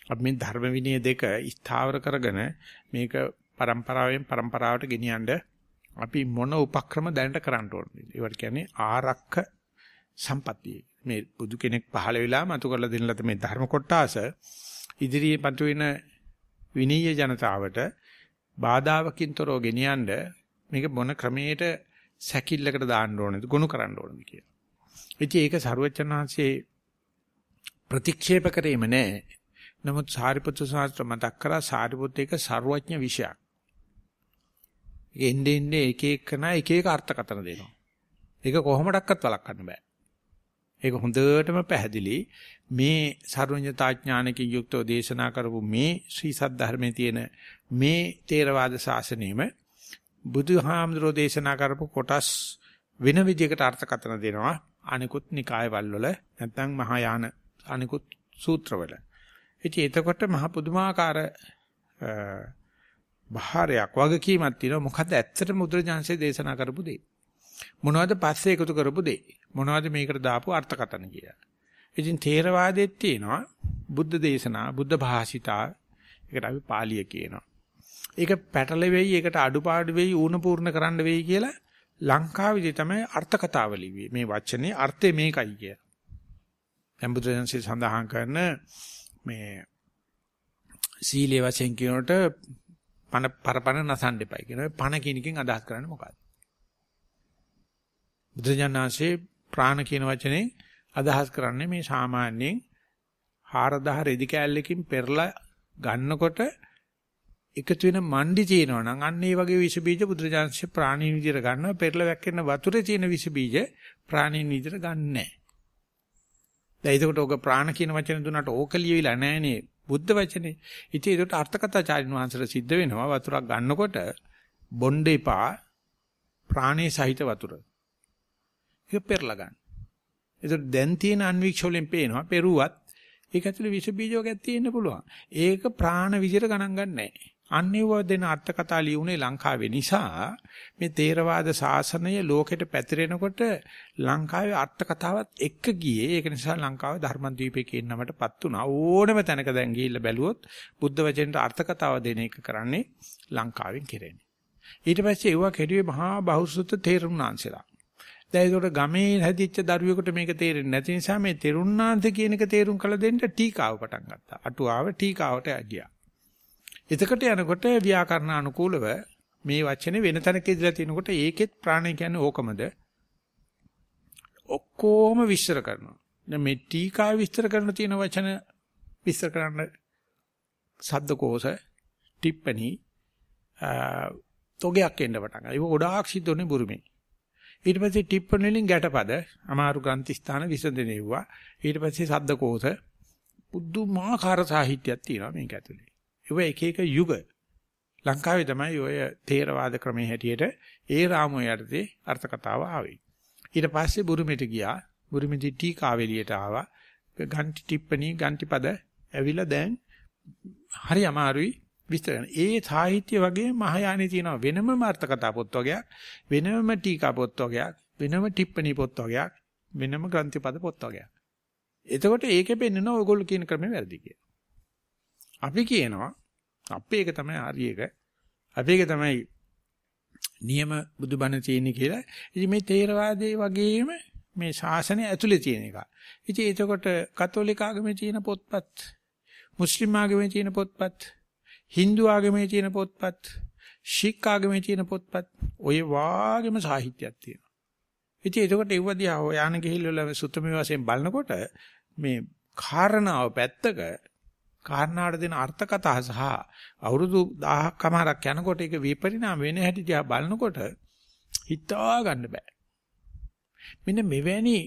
අපි මේ ධර්ම විනය දෙක ස්ථාවර කරගෙන මේක પરම්පරාවෙන් પરම්පරාවට ගෙනියන්න අපි මොන උපක්‍රම දැනට කරන්න ඕනද? ඒවට කියන්නේ ආරක්ක සම්පත්තිය. මේ බුදු කෙනෙක් පහළ වෙලා මතු කරලා දෙන ලද මේ ධර්ම කොටාස ඉදිරියේ පතු වෙන විනීය ජනතාවට බාධාවකින් තොරව ගෙනියන්න මේක මොන ක්‍රමයකට සැකිල්ලකට දාන්න ඕනද ගොනු කරන්න ඕනද කියලා. ඉතින් ඒක සරුවචනාංශේ ප්‍රතික්ෂේප කරේම නෑ. නමුත් සාරිපුත්‍ර ශාස්ත්‍ර මතක් කරා සාරිපුත්‍ර එක ਸਰවඥ විෂයක්. එන්නේ එන්නේ එක එකනා එක එක අර්ථකථන දෙනවා. ඒක කොහොමඩක්වත් වළක්වන්න බෑ. ඒක හොඳටම පැහැදිලි මේ සර්වඥතා ඥානකින් යුක්තව දේශනා කරපු මේ ශ්‍රී සද්ධර්මයේ තියෙන මේ තේරවාද ශාසනයෙම බුදුහාමුදුරෝ දේශනා කරපු කොටස් වෙන විදිහකට අර්ථකථන දෙනවා අනිකුත් නිකායවල වල නැත්නම් මහායාන අනිකුත් සූත්‍රවල. ඉතින් එතකොට මහ පුදුමාකාර බහාරයක් වගකීමක් තියෙනවා මොකද්ද ඇත්තටම මුද්‍රජාන්සේ දේශනා කරපු දේ. මොනවද පස්සේ එකතු කරපු දේ. මොනවද මේකට දාපු අර්ථකථන කියලා. ඉතින් තේරවාදෙත් තියෙනවා බුද්ධ දේශනා බුද්ධ භාෂිතා ඒකට අපි පාලිය කියනවා. ඒක පැටලෙවෙයි ඒකට අඩුපාඩු වෙයි ඌණ පූර්ණ කරන්න වෙයි කියලා ලංකාවේදී තමයි අර්ථ කතාව ලිව්වේ. මේ වචනේ අර්ථය මේකයි කිය. සම්බුද්ධයන්සේ සඳහන් කරන මේ සීලයේ වශයෙන් කියනකොට පන පරපන නසන්න එපයි කියන පණ කියන එකෙන් අදහස් කරන්නේ මොකක්ද? බුදුජානනාංශේ ප්‍රාණ කියන වචනේ අදහස් කරන්නේ මේ සාමාන්‍යයෙන් 4000 රෙදි කෑල්ලකින් පෙරලා ගන්නකොට එකතු වෙන මණ්ඩි තියෙනවා නම් අන්න ඒ වගේ විස බීජ බුදුරජාන්සේ ප්‍රාණීන් විදියට ගන්නවා පෙරලා වැක්කෙන වතුරේ තියෙන විස බීජ ප්‍රාණීන් විදියට ගන්නෑ. දැන් ඒකට ඔක ප්‍රාණ කියන වචන දුන්නාට ඕක ලියවිලා නැහනේ බුද්ධ වචනේ. ඉතින් ඒකට අර්ථකථාචාරින් වහන්සේලා සිද්ධ වෙනවා වතුරක් ගන්නකොට බොණ්ඩ එපා ප්‍රාණේ සහිත වතුර. ඒක පෙරලා ගන්න. ඒකට දැන් තියෙන අන්වික්ෂ වලින් පේනවා පෙරුවත් ඒක ඇතුලේ විස බීජ වර්ගයක් තියෙන්න පුළුවන්. ඒක ප්‍රාණ විදියට ගණන් ගන්නෑ. අන්නේව දෙන අර්ථකථා ලියුනේ ලංකාවේ නිසා මේ තේරවාද ශාසනය ලෝකෙට පැතිරෙනකොට ලංකාවේ අර්ථකථාවත් එක්ක ගියේ ඒක නිසා ලංකාව ධර්මද්වීපේ කියන නමටපත් වුණා ඕනම තැනක දැන් ගිහිල්ලා බැලුවොත් බුද්ධ වචෙන්ට අර්ථකථාව දෙන එක කරන්නේ ලංකාවෙන් කෙරෙන්නේ ඊට පස්සේ ඒවා කෙරුවේ මහා බහුසුත තේරුණාන්සලා දැන් ඒකට ගමේ හැදිච්ච දරුවෙකුට මේක තේරෙන්නේ නැති නිසා මේ තෙරුණාන්ත කියන එක තේරුම් කළ දෙන්න ටීකාව පටන් ගත්තා අටුවාව ටීකාවට ගියා එතකොට යනකොට ව්‍යාකරණ අනුකූලව මේ වචනේ වෙන තැනක ඉඳලා තිනකොට ඒකෙත් ප්‍රාණය කියන්නේ ඕකමද? ඔක්කොම විශ්සර කරනවා. දැන් මේ ටීකා විස්තර කරන තියෙන වචන විස්තර කරන්න සද්දකෝෂ ටිප්පණි තොගයක් එන්න පටන් ගන්නවා. ඒක ගොඩාක් සිද්ධ වෙන්නේ බුරුමේ. ඊට පස්සේ ටිප්පණි වලින් ගැටපද අමාරු ග්‍රන්ථි ස්ථාන විසඳෙනෙව්වා. ඊට පස්සේ සද්දකෝෂ පුදුමාකාර සාහිත්‍යයක් තියෙනවා මේක ඇතුලේ. ඒක එක එක යුග. ලංකාවේ තමයි ඔය තේරවාද ක්‍රමයේ හැටියට ඒ රාමුව යටතේ අර්ථ කතාව ආවේ. ඊට පස්සේ බුරුමෙට ගියා. බුරුමෙදි ටීකාවෙලියට ආවා. ගන්ටි ටිප්පණි ගන්ටි පද ඇවිල්ලා දැන් හරි අමාරුයි විස්තර කරන. ඒ සාහිත්‍ය වගේ මහායානෙ තියෙන වෙනම අර්ථ කතා පොත් වගේක්, වෙනම ටීකා පොත් වගේක්, වෙනම ටිප්පණි පොත් වගේක්, වෙනම ග්‍රන්ථි පද පොත් වගේක්. එතකොට ඒකේ පෙන්නනවා ඔයගොල්ලෝ කියන ක්‍රමය වැරදි කියලා. අපි කියනවා අපේ එක තමයි හරි එක. අපේ එක තමයි නියම බුදුබණ තියෙන්නේ කියලා. ඉතින් මේ තේරවාදයේ වගේම මේ ශාසනය ඇතුලේ තියෙන එක. ඉතින් එතකොට කතෝලික ආගමේ තියෙන පොත්පත්, මුස්ලිම් ආගමේ තියෙන පොත්පත්, Hindu ආගමේ තියෙන පොත්පත්, ශික් ආගමේ තියෙන පොත්පත් ඔය වාගේම සාහිත්‍යයක් තියෙනවා. ඉතින් එතකොට ඒව දිහා හොයන ගිහිල්ලා සුත්තමේ වශයෙන් බලනකොට මේ කාරණාව පැත්තක කාරණාවට දෙන අර්ථ කතා සහ අවුරුදු 1000ක් කමාරක් යනකොට ඒක විපරිණාම වෙන හැටි දිහා බලනකොට හිතා ගන්න බෑ. මෙන්න මෙවැනි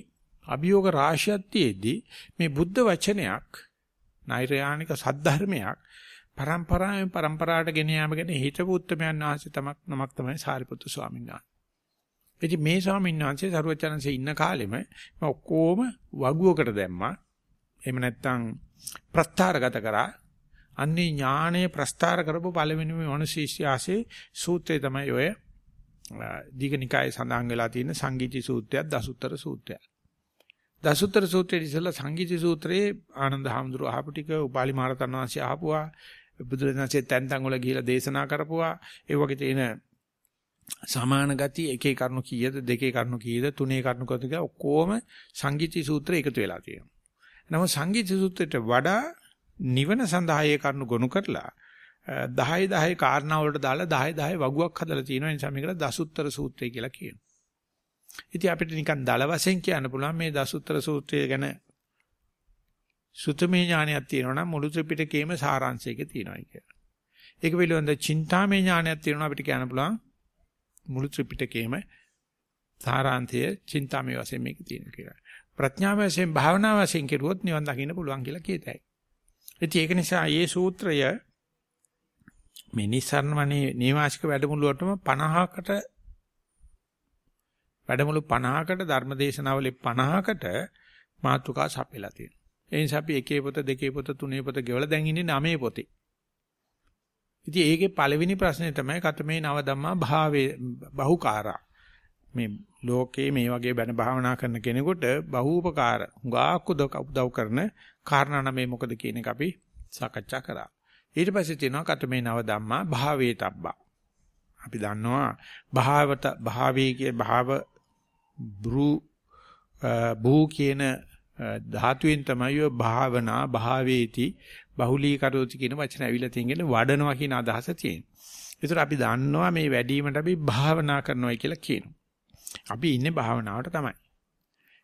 අභියෝග රාශියක් තියේදී මේ බුද්ධ වචනයක් නෛර්යානික සද්ධර්මයක් පරම්පරාවෙන් පරම්පරාවට ගෙන යාම ගැන හිතපු උත්තරමයන් ආශ්‍රිත තමක් නමක් තමයි සාරිපුත්තු ස්වාමීන් වහන්සේ. ඉතින් මේ ස්වාමීන් වහන්සේ සරුවචනන්සේ ඉන්න කාලෙම ඔක්කොම වගුවකට දැම්මා. එහෙම නැත්නම් ප්‍රස්ථාරගත කරා. අන්නේ ඥානයේ ප්‍රස්ථාර කරපු පළවෙනිම මනුෂ්‍යීශ්‍යාසේ සූත්‍රය තමයි ඔය දීඝනිකායේ සඳහන් වෙලා තියෙන සංගීති සූත්‍රයක් දසුත්තර සූත්‍රයක්. දසුත්තර සූත්‍රයේ ඉස්සෙල්ලා සංගීති සූත්‍රයේ ආනන්ද හාමුදුරුව අහපු ටික උපාලි මහරතන් වහන්සේ අහපුවා බුදුරජාණන්සේ තැන් තැන් වල ගිහිලා දේශනා කරපුවා ඒ වගේ තියෙන සමාන ගති එකේ කරුණු කීයද දෙකේ කරුණු කීයද තුනේ කරුණු කීයද කියලා ඔක්කොම සංගීති සූත්‍රය එකතු වෙලා තියෙනවා. නමුත් සංගීති සූත්‍රයට වඩා නිවන සඳහා ඒ කරුණු ගොනු කරලා 10 10 කාරණා වලට දාලා 10 10 වගුවක් හදලා තියෙනවා. ඒ නිසා මේකට දසුත්තර සූත්‍රය කියලා කියනවා. ඉතින් අපිට නිකන් දල වශයෙන් කියන්න පුළුවන් මේ දසුත්තර සූත්‍රය ගැන සුතමේ ඥානයක් තියෙනවා නම් මුළු ත්‍රිපිටකයේම සාරාංශයක තියෙනවා කියලා. ඒක පිළිබඳ චින්තාමේ ඥානයක් තියෙනවා අපිට කියන්න පුළුවන් මුළු ත්‍රිපිටකයේම සාරාංශය චින්තාමේ වශයෙන් මේක තියෙනවා කියලා. ප්‍රඥාව වශයෙන් භාවනා වශයෙන් කෙරුවොත් නිවන් දකින්න පුළුවන් කියලා කියතයි. ඉතින් ඒක නිසා මේ සූත්‍රය මේ නිස්සාරණමනේ නේවාසික වැඩමුළුවටම 50කට වැඩමුළු 50කට ධර්මදේශනාවලි 50කට මාතෘකා සපයලා තියෙනවා. ඒ නිසා අපි එකේ පොත දෙකේ පොත තුනේ පොත ගෙවලා දැන් ඉන්නේ නවයේ පොතේ. ඉතින් ඒකේ පළවෙනි ප්‍රශ්නේ තමයි කතමේ නව ධම්මා භාවේ බහුකාරා. මේ ලෝකේ මේ වගේ බණ භාවනා කරන කෙනෙකුට බහූපකාර හුඟක් උදව් කරන කාරණා නම් මේ මොකද කියන එක අපි සාකච්ඡා කරා. ඊට පස්සේ තියෙනවා කතමේ නව ධම්මා භාවේ තබ්බා. අපි දන්නවා භාවත භාවේ කිය භාව බ්‍රු භූ කියන ධාතුවෙන් තමයි ඔය භාවනා භාවේති බහුලී කරෝති කියන වචන ඇවිල්ලා තියෙන්නේ වඩනවා කියන අදහස තියෙනවා. ඒතර අපි දන්නවා මේ වැඩිවීමට අපි භාවනා කරනවායි කියලා කියනවා. අපි ඉන්නේ භාවනාවට තමයි.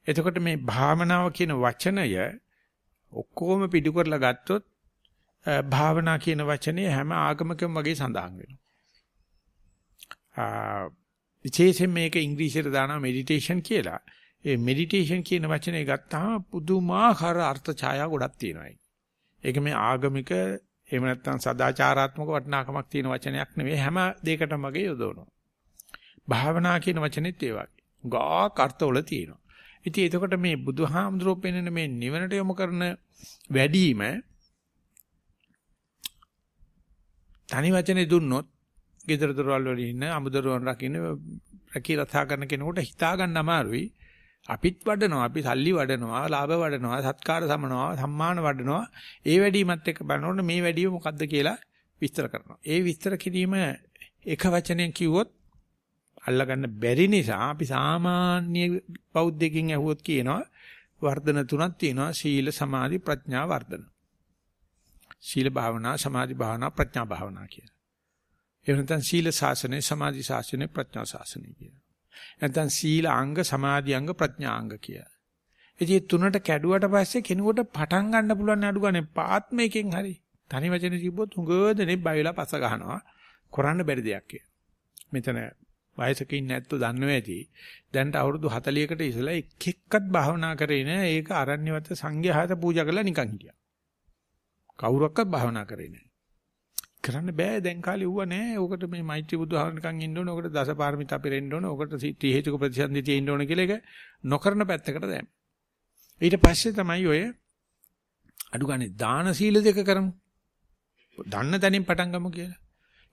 එතකොට මේ භාවනාව කියන වචනය ඔක්කොම පිටු කරලා ගත්තොත් භාවනා කියන වචනේ හැම ආගමකම වගේ සඳහන් වෙනවා. විශේෂයෙන් මේක ඉංග්‍රීසියට දානවා මෙඩිටේෂන් කියලා. ඒ මෙඩිටේෂන් කියන වචනේ ගත්තාම පුදුමාකාර අර්ථ ඡායා ගොඩක් තියෙනවා. ඒක මේ ආගමික එහෙම නැත්නම් සදාචාරාත්මක වටිනාකමක් තියෙන වචනයක් නෙවෙයි හැම දෙයකටම වගේ යොදවනවා. භාවනා කියන වචනේත් ඒ වගේ. ගාක් අර්ථවල තියෙනවා. ඉතින් එතකොට මේ බුදුහාමුදුරුවෝ පෙන්වන මේ නිවනට යොමු කරන වැඩිම තනි වචනේ දුන්නොත් gedara dorwal වල ඉන්න අමුදරුවන් රකින්න රැකී රතා කරන කෙනෙකුට හිතා ගන්න අමාරුයි. අපිත් වඩනවා අපි සල්ලි වඩනවා ලාභ වඩනවා සත්කාර සමනවා සම්මාන වඩනවා ඒ වැඩිමත් එක්ක බලනකොට මේ වැඩිම මොකද්ද කියලා විස්තර කරනවා. ඒ විස්තර කිරීම එක වචනයෙන් කිව්වොත් අල්ලගන්න බැරි නිසා අපි සාමාන්‍ය බෞද්ධකින් ඇහුවොත් කියනවා වර්ධන තුනක් තියෙනවා සීල සමාධි ප්‍රඥා වර්ධන. සීල භාවනා සමාධි භාවනා ප්‍රඥා භාවනා කියලා. එහෙම නැත්නම් සීල ශාසනය සමාධි ශාසනය ප්‍රඥා ශාසනය කියලා. නැත්නම් සීල අංග සමාධි අංග ප්‍රඥා අංග කියලා. ඉතින් තුනට කැඩුවට පස්සේ කෙනෙකුට පටන් ගන්න පුළුවන් අඩු ගන්න පාත්මයකින් හරි. තනි වචනේ තිබ්බොත් හුඟදෙනේ බයලා පස ගහනවා. කරන්න බැරි දෙයක් කියලා. මෙතන වයසක ඉන්න ඇත්තෝ දන්නව ඇති. දැන්ට අවුරුදු 40කට ඉස්සලා එක් එක්කත් භාවනා කරේ නෑ. ඒක අරණ්‍යවත සංඝයාට පූජා කරලා නිකන් හිටියා. කවුරක්වත් භාවනා කරේ නෑ. කරන්න බෑ දැන් කාලේ ඌව නෑ. ඕකට මේ මෛත්‍රී බුදුහාම නිකන් ඉන්න ඕන. ඕකට දසපාරමිතා පෙරෙන්න ඕන. ඕකට ත්‍රි හේතුක ප්‍රතිසන්දි තියෙන්න ඕන කියලා ඒක නොකරන පැත්තකට දැම්ම. ඊට පස්සේ තමයි ඔය අඩු ගානේ දාන සීල දෙක කරමු. දන්න තැනින් පටන් ගමු කියලා.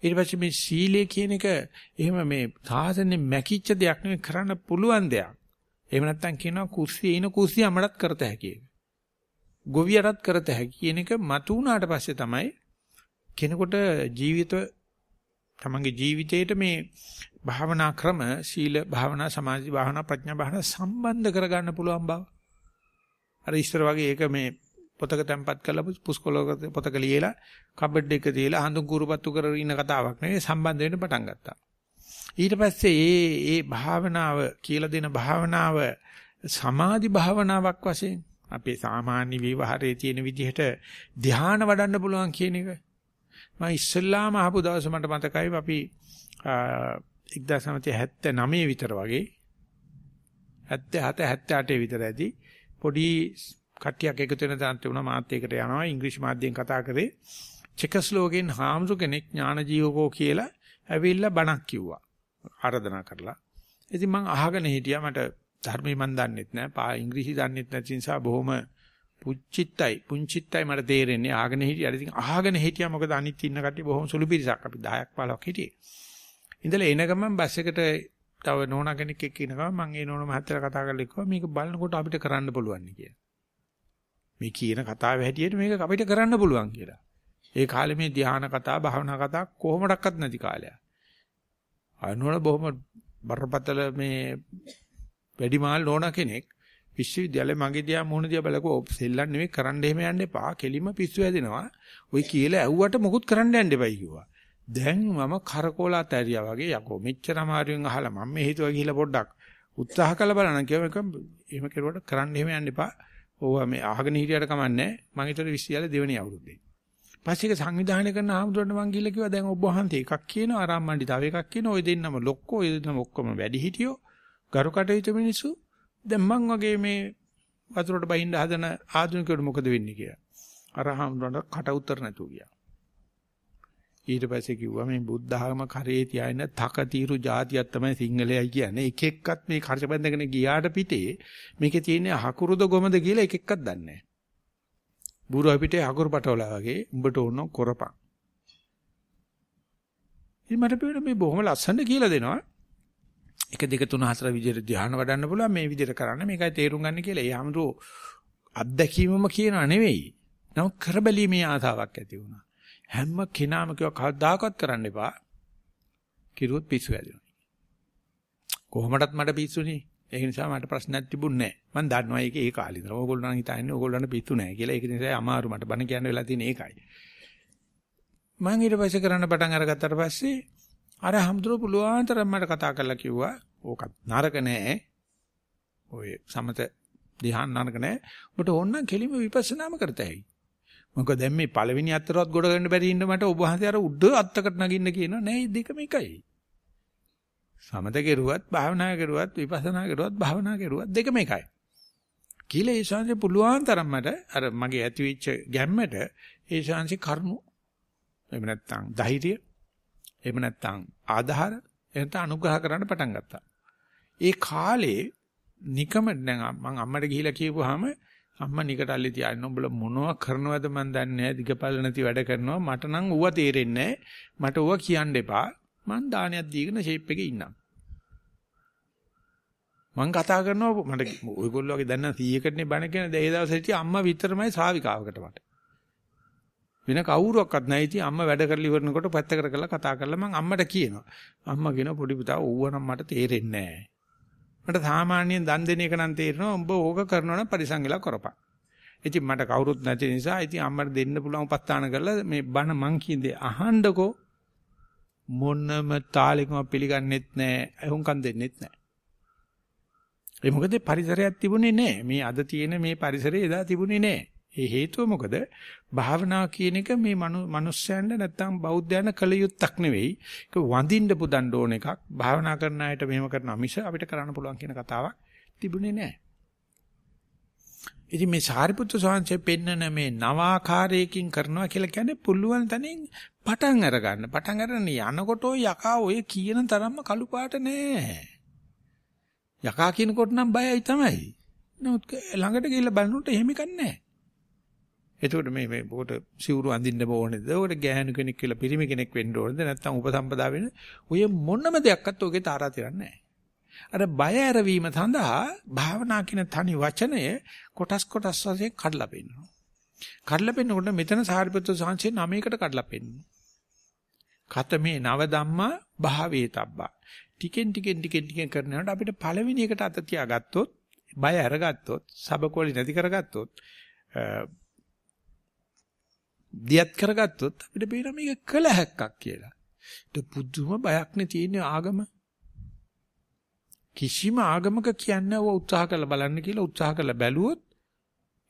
ඊට පස්සේ මේ සීලය කියන එක එහෙම මේ සාසනේ මැකිච්ච දෙයක් නෙවෙයි කරන්න පුළුවන් දෙයක්. එහෙම නැත්නම් කියනවා කුස්සියේ ඉන කුස්සිය අපමණත් කරත හැකි. ගොවියටත් කරත හැකි කියන එක මතු වුණාට පස්සේ තමයි කෙනෙකුට ජීවිත තමන්ගේ ජීවිතේට මේ භාවනා ක්‍රම සීල භාවනා සමාධි භාවනා ප්‍රඥා භාවනා සම්බන්ධ කරගන්න පුළුවන් බව. අර ඉස්සර වගේ ඒක මේ පොතක තැම්පත් කරලා පුස්කොලක පොතක ලියලා කබඩ් එක තියලා හඳුන් කුරුපත්තු කරගෙන ඉන්න කතාවක් නෙවෙයි සම්බන්ධ වෙන්න පටන් ගත්තා. ඊට පස්සේ ඒ ඒ භාවනාව කියලා දෙන භාවනාව සමාධි භාවනාවක් වශයෙන් අපේ සාමාන්‍ය විවහාරයේ තියෙන විදිහට ධ්‍යාන වඩන්න පුළුවන් කියන එක මම ඉස්සල්ලාම අහපු දවස මට මතකයි අපි 1979 විතර වගේ 77 78 විතර ඇති පොඩි කට්ටියක් එකතු වෙන තැනට වුණා මාත් ඒකට යනවා ඉංග්‍රීසි මාධ්‍යයෙන් කතා කරේ. චෙකස්ලෝගෙන් හාමුදුර කෙනෙක් ඥානජීවකෝ කියලා ඇවිල්ලා බණක් කිව්වා ආරාධනා කරලා. ඉතින් මං අහගෙන හිටියා මට ධර්මي මන් දන්නෙත් නෑ පා ඉංග්‍රීසි දන්නෙත් නැති නිසා බොහොම පුච්චිත්තයි පුංචිත්තයි මට තේරෙන්නේ. ආගෙන හිටියා ඉතින් අහගෙන හිටියා. මොකද අනිත් ඉන්න කට්ටිය බොහොම සුළු පිරිසක්. අපි 10ක් 15ක් හිටියේ. ඉඳලා එන ගමන් බස් එකට තව නෝනා කෙනෙක් එක්ක ඉනකම මම ඒ නෝනා මහත්තයලා කතා කරලා කිව්වා මේක බලනකොට අපිට කරන්න පුළුවන් කියලා. මේ කියන කතාවේ හැටියට මේක අපිට කරන්න පුළුවන් කියලා. ඒ කාලේ මේ ධ්‍යාන කතා, භාවනා කතා කොහොමඩක්වත් නැති කාලයක්. අනුවල බොහොම බරපතල මේ වැඩිමාල් නෝන කෙනෙක් විශ්වවිද්‍යාලේ මගේ දිහා මොහොන දිහා බලකෝ සෙල්ලම් නෙමෙයි කරන්න එහෙම යන්න එපා. කෙලිම පිස්සු හැදෙනවා. ওই කියලා ඇව්වට මොකුත් කරන්න යන්න එපයි කිව්වා. දැන් මම කරකෝලා තැරියා වගේ යකෝ මෙච්චර අමාරුවෙන් අහලා මම මේ හිතුවා ගිහිල්ලා පොඩ්ඩක් උත්සාහ කළ බලන්න කියව එහෙම කෙරුවට කරන්න එහෙම යන්න එපා. ඕවා මේ අහගෙන හිටියට කමන්නේ මම හිතුවේ විශ්වවිද්‍යාලේ දෙවෙනි අවුරුද්දේ. පස්සේ ඒක සංවිධානය කරන ආමුදුරන්ට මං ගිහලා කිව්වා දැන් ඔබ වහන්සේ එකක් කියනවා ආරාමණ්ඩි තව එකක් කියනවා ඔය දෙන්නම ලොක්කෝ ඔය දෙන්නම ඔක්කොම වැඩි හිටියෝ ගරු කටයුතු මිනිස්සු දැන් මං වගේ මේ වතුරට බහින්න හදන ආධුනිකයෙකුට මොකද වෙන්නේ කියලා. අර ආමුදුරන්ට කට උතර නැතුව ගියා. ඊට පස්සේ කිව්වා මේ බුද්ධ ආගම කරේ තියාගෙන තකතිරු જાතියක් තමයි සිංහලයයි කියන්නේ. එක එක්කත් මේ කරච බැඳගෙන ගියාට පිටේ මේකේ තියෙන හකුරුද ගොමද කියලා එක එක්කත් දන්නේ නැහැ. බුරුව පිටේ හකුරු පටවලා වගේ උඹට ඕන කරපන්. ඉතින් මට පේන මේ බොහොම ලස්සනට කියලා දෙනවා. 1 2 3 4 විදිහට ධ්‍යාන වඩන්න පුළුවන් මේ විදිහට කරන්න මේකයි තේරුම් ගන්න කියලා. ඒ හැමදෝ අත්දැකීමම කියනා නෙවෙයි. නමුත් කරබැලීමේ ආසාවක් ඇති වුණා. හැම කෙනාම කිව්වා කවදාකවත් කරන්න එපා. කිරුවොත් පිස්සු හැදෙනවා. කොහොමඩත් මට පිස්සුනේ. ඒ නිසා මට ප්‍රශ්නයක් තිබුණේ නැහැ. මම දන්නවා ඒක ඒ කාලේ ඉඳලා. ඕගොල්ලෝ නම් හිතන්නේ ඕගොල්ලන්ට පිස්සු නැහැ කියලා. ඒක නිසා අමාරු මට බණ කියන්න වෙලා තියෙන ඒකයි. මම ඊට පස්සේ කරන්න පටන් අරගත්තට පස්සේ අර හම්දුර පුළුවන් තරම් මට කතා කරලා කිව්වා ඕකත් නරක නෑ. ඔය සමත ධ්‍යාන නරක නෑ. ඔබට ඕන නම් කෙලිම විපස්සනාම කරතයි. මොකද දැන් මේ පළවෙනි අත්තරවත් ගොඩ ගන්න බැරි ඉන්න මට ඔබ වහන්සේ අර උඩ අත්තකට නගින්න කියනවා නෑ දෙකම එකයි. සමත කෙරුවත් භාවනා කෙරුවත් විපස්සනා කෙරුවත් භාවනා කෙරුවත් දෙකම එකයි. කියලා ඒ ශාන්සේ පුළුවන් තරම් මට අර මගේ ඇතිවෙච්ච ගැම්මට ඒ ශාන්සේ කරුණු එහෙම නැත්නම් ධෛර්යය එහෙම නැත්නම් ආධාර එහෙම අනුග්‍රහ කරන්න පටන් ගත්තා. ඒ කාලේ නිකම දැන් මම අම්මට ගිහිලා කියපුවාම අම්මා නිකටල්ලි තියාගෙන උඹලා මොනව කරනවද මන් දන්නේ නැහැ දිගපල්ල නැති වැඩ කරනවා. මට නම් ඌව තේරෙන්නේ මට ඌව කියන්න එපා. මං දානයක් දීගෙන ෂේප් එකේ ඉන්නම්. මං කතා කරනවා මට ඔයගොල්ලෝ වගේ දැන් නම් 100කටනේ බණ කියන දේ දවස් හිටිය අම්මා විතරමයි ශාවිකාවකට මට. වෙන කවුරුවක්වත් නැහැ ඉතින් අම්මා වැඩ කරලා ඉවරනකොට පැත්තකට කරලා කතා කරලා මං අම්මට කියනවා අම්මා කියන පොඩි පුතා ඌව නම් මට තේරෙන්නේ නැහැ මට සාමාන්‍යයෙන් දන් දෙන එක නම් තේරෙනවා උඹ ඕක කරනවා නම් පරිසං වෙලා කරපන්. ඉතින් මට කවුරුත් නැති නිසා ඉතින් අම්මට දෙන්න පුළුවන් උපස්ථාන කරලා මේ බණ මං කියන්නේ අහන්නකෝ මොනම තාලෙකම පිළිගන්නෙත් නැහැ. එහුම්කම් දෙන්නෙත් නැහැ. ඒ මොකද පරිසරයක් තිබුණේ නැහැ. මේ අද තියෙන මේ පරිසරය එදා තිබුණේ නැහැ. ඒ හේතුව මොකද? භාවනා කියන එක මේ මනුස්සයන්ට නැත්තම් බෞද්ධයන්ට කළ යුත්තක් නෙවෙයි. ඒක වඳින්න පුදන්න ඕන එකක්. භාවනා කරන අයට මෙහෙම කරන මිස අපිට කරන්න පුළුවන් කියන කතාවක් තිබුණේ නැහැ. ඉතින් මේ සාරිපුත්‍ර සාංශය පෙන්නන මේ නවාකාරයකින් කරනවා කියලා කියන්නේ පුළුවන් තැනින් පටන් අරගන්න. පටන් අරගෙන යනකොට ඔය යකා ඔය කියන තරම්ම කළු පාට නෑ. යකා කියනකොට නම් බයයි තමයි. නමුත් ළඟට ගිහිල්ලා බලනකොට එහෙම එකක් නෑ. එතකොට මේ මේ පොකට සිවුරු අඳින්න ඕනේද? ඔකට ගෑනු කෙනෙක් කියලා පිරිමි කෙනෙක් වෙන්න ඕනේද? නැත්නම් උපසම්පදා වෙන ඔය මොනම දෙයක්වත් ඔගේ තාරා තිරන්නේ අර බය ඇරවීම සඳහා භාවනා කියන තනි වචනය කොටස් කොටස් වශයෙන් කඩලා පෙන්නනවා. කඩලා පෙන්නකොට මෙතන සාරිපුත්‍ර සාංශේ නමයකට කඩලා පෙන්නනවා. කතමේ නව ධම්මා භාවේතබ්බා. ටිකෙන් ටිකෙන් ටිකෙන් ටිකෙන් කරනකොට අපිට පළවෙනි එකට අත තියාගත්තොත් බය අරගත්තොත් සබකොලි නැති කරගත්තොත් දියත් කරගත්තොත් අපිට පේන මේක කළ හැක්කක් කියලා. ඒක පුදුම බයක් නේ තියෙන ආගම. කිසිම ආගමක කියන්නේ ඔය උත්සාහ කරලා බලන්න කියලා උත්සාහ කරලා බැලුවොත්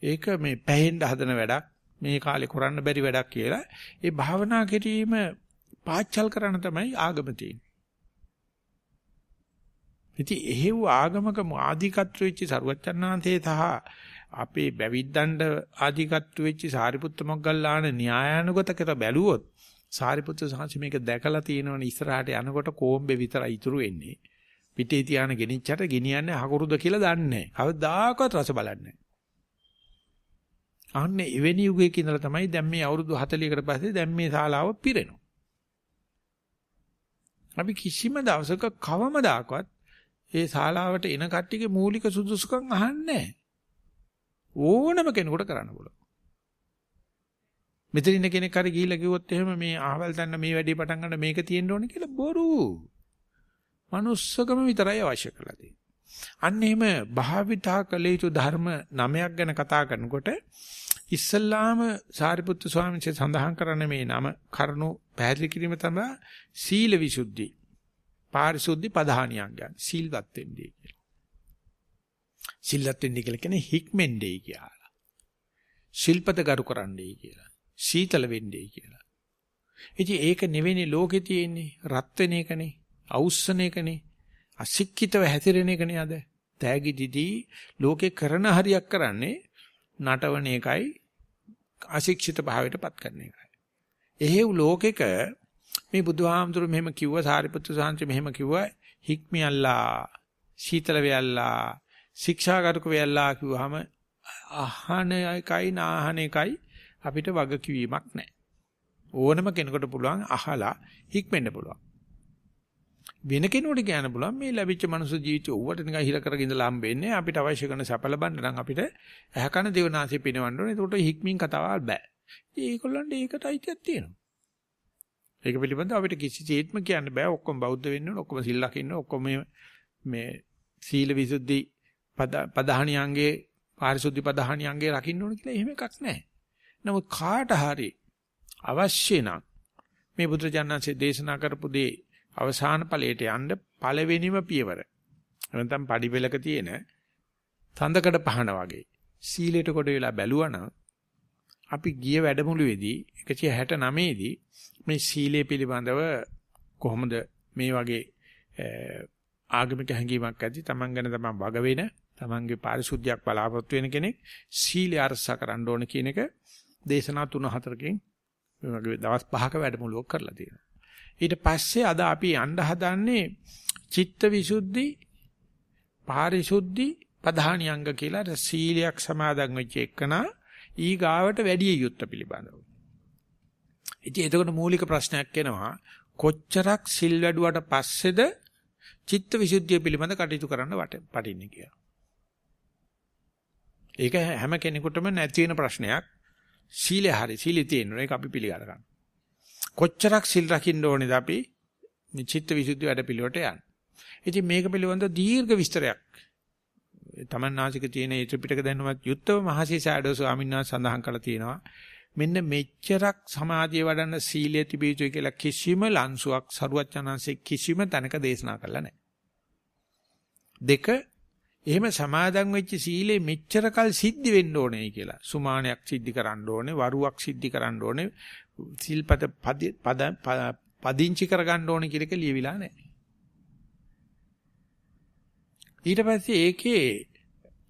ඒක මේ පැහෙන්න හදන වැඩක් මේ කාලේ කරන්න බැරි වැඩක් කියලා ඒ භාවනා කිරීම පාච්චල් කරන තමයි ආගම තියෙන්නේ. ඉතින් එහෙව් ආගමක ආධිකත්ව වෙච්ච සරුවච්චන්හන්සේ සහ අපේ බැවිද්දණ්ඩ ආධිකත්ව වෙච්ච සාරිපුත්ත මොග්ගල්ලාන න්‍යායානුගත කර බැලුවොත් සාරිපුත්‍ර සාංශ මේක දැකලා තියෙනවනේ ඉස්සරහට යනකොට කොම්බේ විතරයි ඉතුරු වෙන්නේ. පිටේ තියාන ගෙනිච්චට ගෙනියන්නේ අහකුරුද කියලා දන්නේ නැහැ. කවදාකවත් රස බලන්නේ අන්නේ එවැනි යුගයක ඉඳලා තමයි දැන් මේ අවුරුදු 40කට පස්සේ දැන් මේ ශාලාව පිරෙනවා. අපි කිසිම දවසක කවමදාකවත් ඒ ශාලාවට එන කට්ටියගේ මූලික සුදුසුකම් අහන්නේ ඕනම කෙනෙකුට කරන්න පුළුවන්. මෙතන ඉන්න කෙනෙක් හරි ගිහිල්ලා කිව්වොත් එහෙම මේ අහවල් තැන්න මේ වැඩේ පටන් ගන්න මේක තියෙන්න ඕනේ කියලා බොරු. manussකම විතරයි අවශ්‍ය කරලා තියෙන්නේ. අන්න එහෙම භාවිතා කළ යුතු ධර්ම නමයක් ගැන කතා කරනකොට ඉස්සල්ලාම සාරිපුත්තු ස්වාමීන් වහන්සේ සඳහන් කරන මේ නම කරුණු පැහැදිලි කිරීම තමයි සීල විසුද්ධි. පාරිශුද්ධි පධානියංගයන් සීල්වත් වෙන්නේ කියලා. සීල්වත් වෙන්නේ කියලා කියන්නේ හික්මෙන්නේ කියලා. ශිල්පත ගරු කරන්නයි කියලා. සීතල වෙන්නේ කියලා. ඉතින් ඒක නෙවෙයි ලෝකේ තියෙන්නේ රත් වෙන එකනේ. අවුස්සන එකනේ. අසික්කිතව හැතිරෙන එකනේ අද. තෑගි දිදී ලෝකේ කරන හරියක් කරන්නේ නටවන එකයි අශික්ෂිත භාවයටපත් කරන එකයි. එහෙව් ලෝකෙක මේ බුදුහාමුදුරු මෙහෙම කිව්වා සාරිපුත්තු සාංශ මෙහෙම කිව්වා හික්මියල්ලා සීතල වෙයල්ලා ශික්ෂාගරුක වෙයල්ලා කිව්වහම අහන එකයි නාහන එකයි අපිට වගකීමක් නැහැ. ඕනම කෙනෙකුට පුළුවන් අහලා හික්මෙන්න පුළුවන්. වෙන කෙනෙකුට කියන්න පුළුවන් මේ ලැබිච්ච මනුස්ස ජීවිතය උවට නිකන් හිර කරගෙන ඉඳලා හම්බෙන්නේ අපිට අවශ්‍ය කරන සැප ලබන්න නම් අපිට ඇහ කන දේවනාසි පිනවන්න ඕනේ. ඒකට හික්මින් කතාවක් බෑ. ඒගොල්ලන්ට ඒකට අයිතියක් තියෙනවා. ඒක පිළිබඳව අපිට කිසිසේත්ම කියන්න බෑ. ඔක්කොම බෞද්ධ වෙන්න ඕනේ. ඔක්කොම සිල් ලකින්න ඔක්කොම මේ සීල විසුද්ධි පදහණියන්ගේ පාරිශුද්ධි පදහණියන්ගේ රකින්න ඕනේ කියලා එහෙම එකක් නැහැ. නමුත් කාට හරි අවශ්‍ය නම් මේ බුදුරජාණන්සේ දේශනා කරපු දේ අවසාන ඵලයට යන්න පළවෙනිම පියවර. නැත්නම් පඩිපෙලක තියෙන තඳකඩ පහන වගේ. සීලයට කොට වෙලා බැලුවනම් අපි ගිය වැඩමුළුවේදී 169 දී මේ සීලය පිළිබඳව කොහොමද මේ වගේ ආගමික හැඟීමක් ඇති තමන් ගැන තමන් වග වෙන තමන්ගේ පාරිශුද්ධියක් බලාපොරොත්තු වෙන කෙනෙක් සීලය අරසා කරන්න ඕන කියන එක දේශනා 3-4කින් මේ වගේ දවස් 5ක වැඩමුළුවක් කරලා තියෙනවා. ඊට පස්සේ අද අපි යන්න හදන්නේ චිත්ත විසුද්ධි පාරිශුද්ධි පධානියංග කියලා සීලයක් සමාදන් වෙච්ච එකන ඊ ගාවට වැඩි යුත්ත පිළිබඳව. ඉතින් එතකොට මූලික ප්‍රශ්නයක් එනවා කොච්චරක් සිල් වැඩුවට පස්සේද චිත්ත විසුද්ධිය පිළිබඳ කටයුතු කරන්න වටින්නේ කියලා. ඒක හැම කෙනෙකුටම නැති වෙන ප්‍රශ්නයක්. සීලය හරි සීලෙ තියෙනවා. ඒක අපි පිළිගන්න. කොච්චරක් සිල් රකින්න ඕනේද අපි මේ චිත්ත විසුද්ධි වැඩ පිළිවෙලට යන්න. ඉතින් මේක පිළිබඳ දීර්ඝ විස්තරයක් තමන් නාසික තියෙන ඒ ත්‍රිපිටක දැනුමත් යුක්තව මහසී සෑඩෝ ස්වාමීන් වහන්සේ සඳහන් කරලා තියෙනවා. මෙන්න මෙච්චරක් සමාධිය වඩන්න සීලය තිබිය යුතුයි කියලා කිසිම ලන්සුවක් සරුවච්චනන්සේ කිසිම තැනක දේශනා කළා නැහැ. දෙක එහෙම සමාදන් වෙච්ච සීලේ මෙච්චර කල් සිද්ධ වෙන්න ඕනේ කියලා. සුමානයක් සිද්ධ කරන්න ඕනේ, වරුවක් සිද්ධ කරන්න ඕනේ, සිල්පද පද පදිංචි කරගන්න ඕනේ කියන එක ලියවිලා නැහැ. ඊට පස්සේ ඒකේ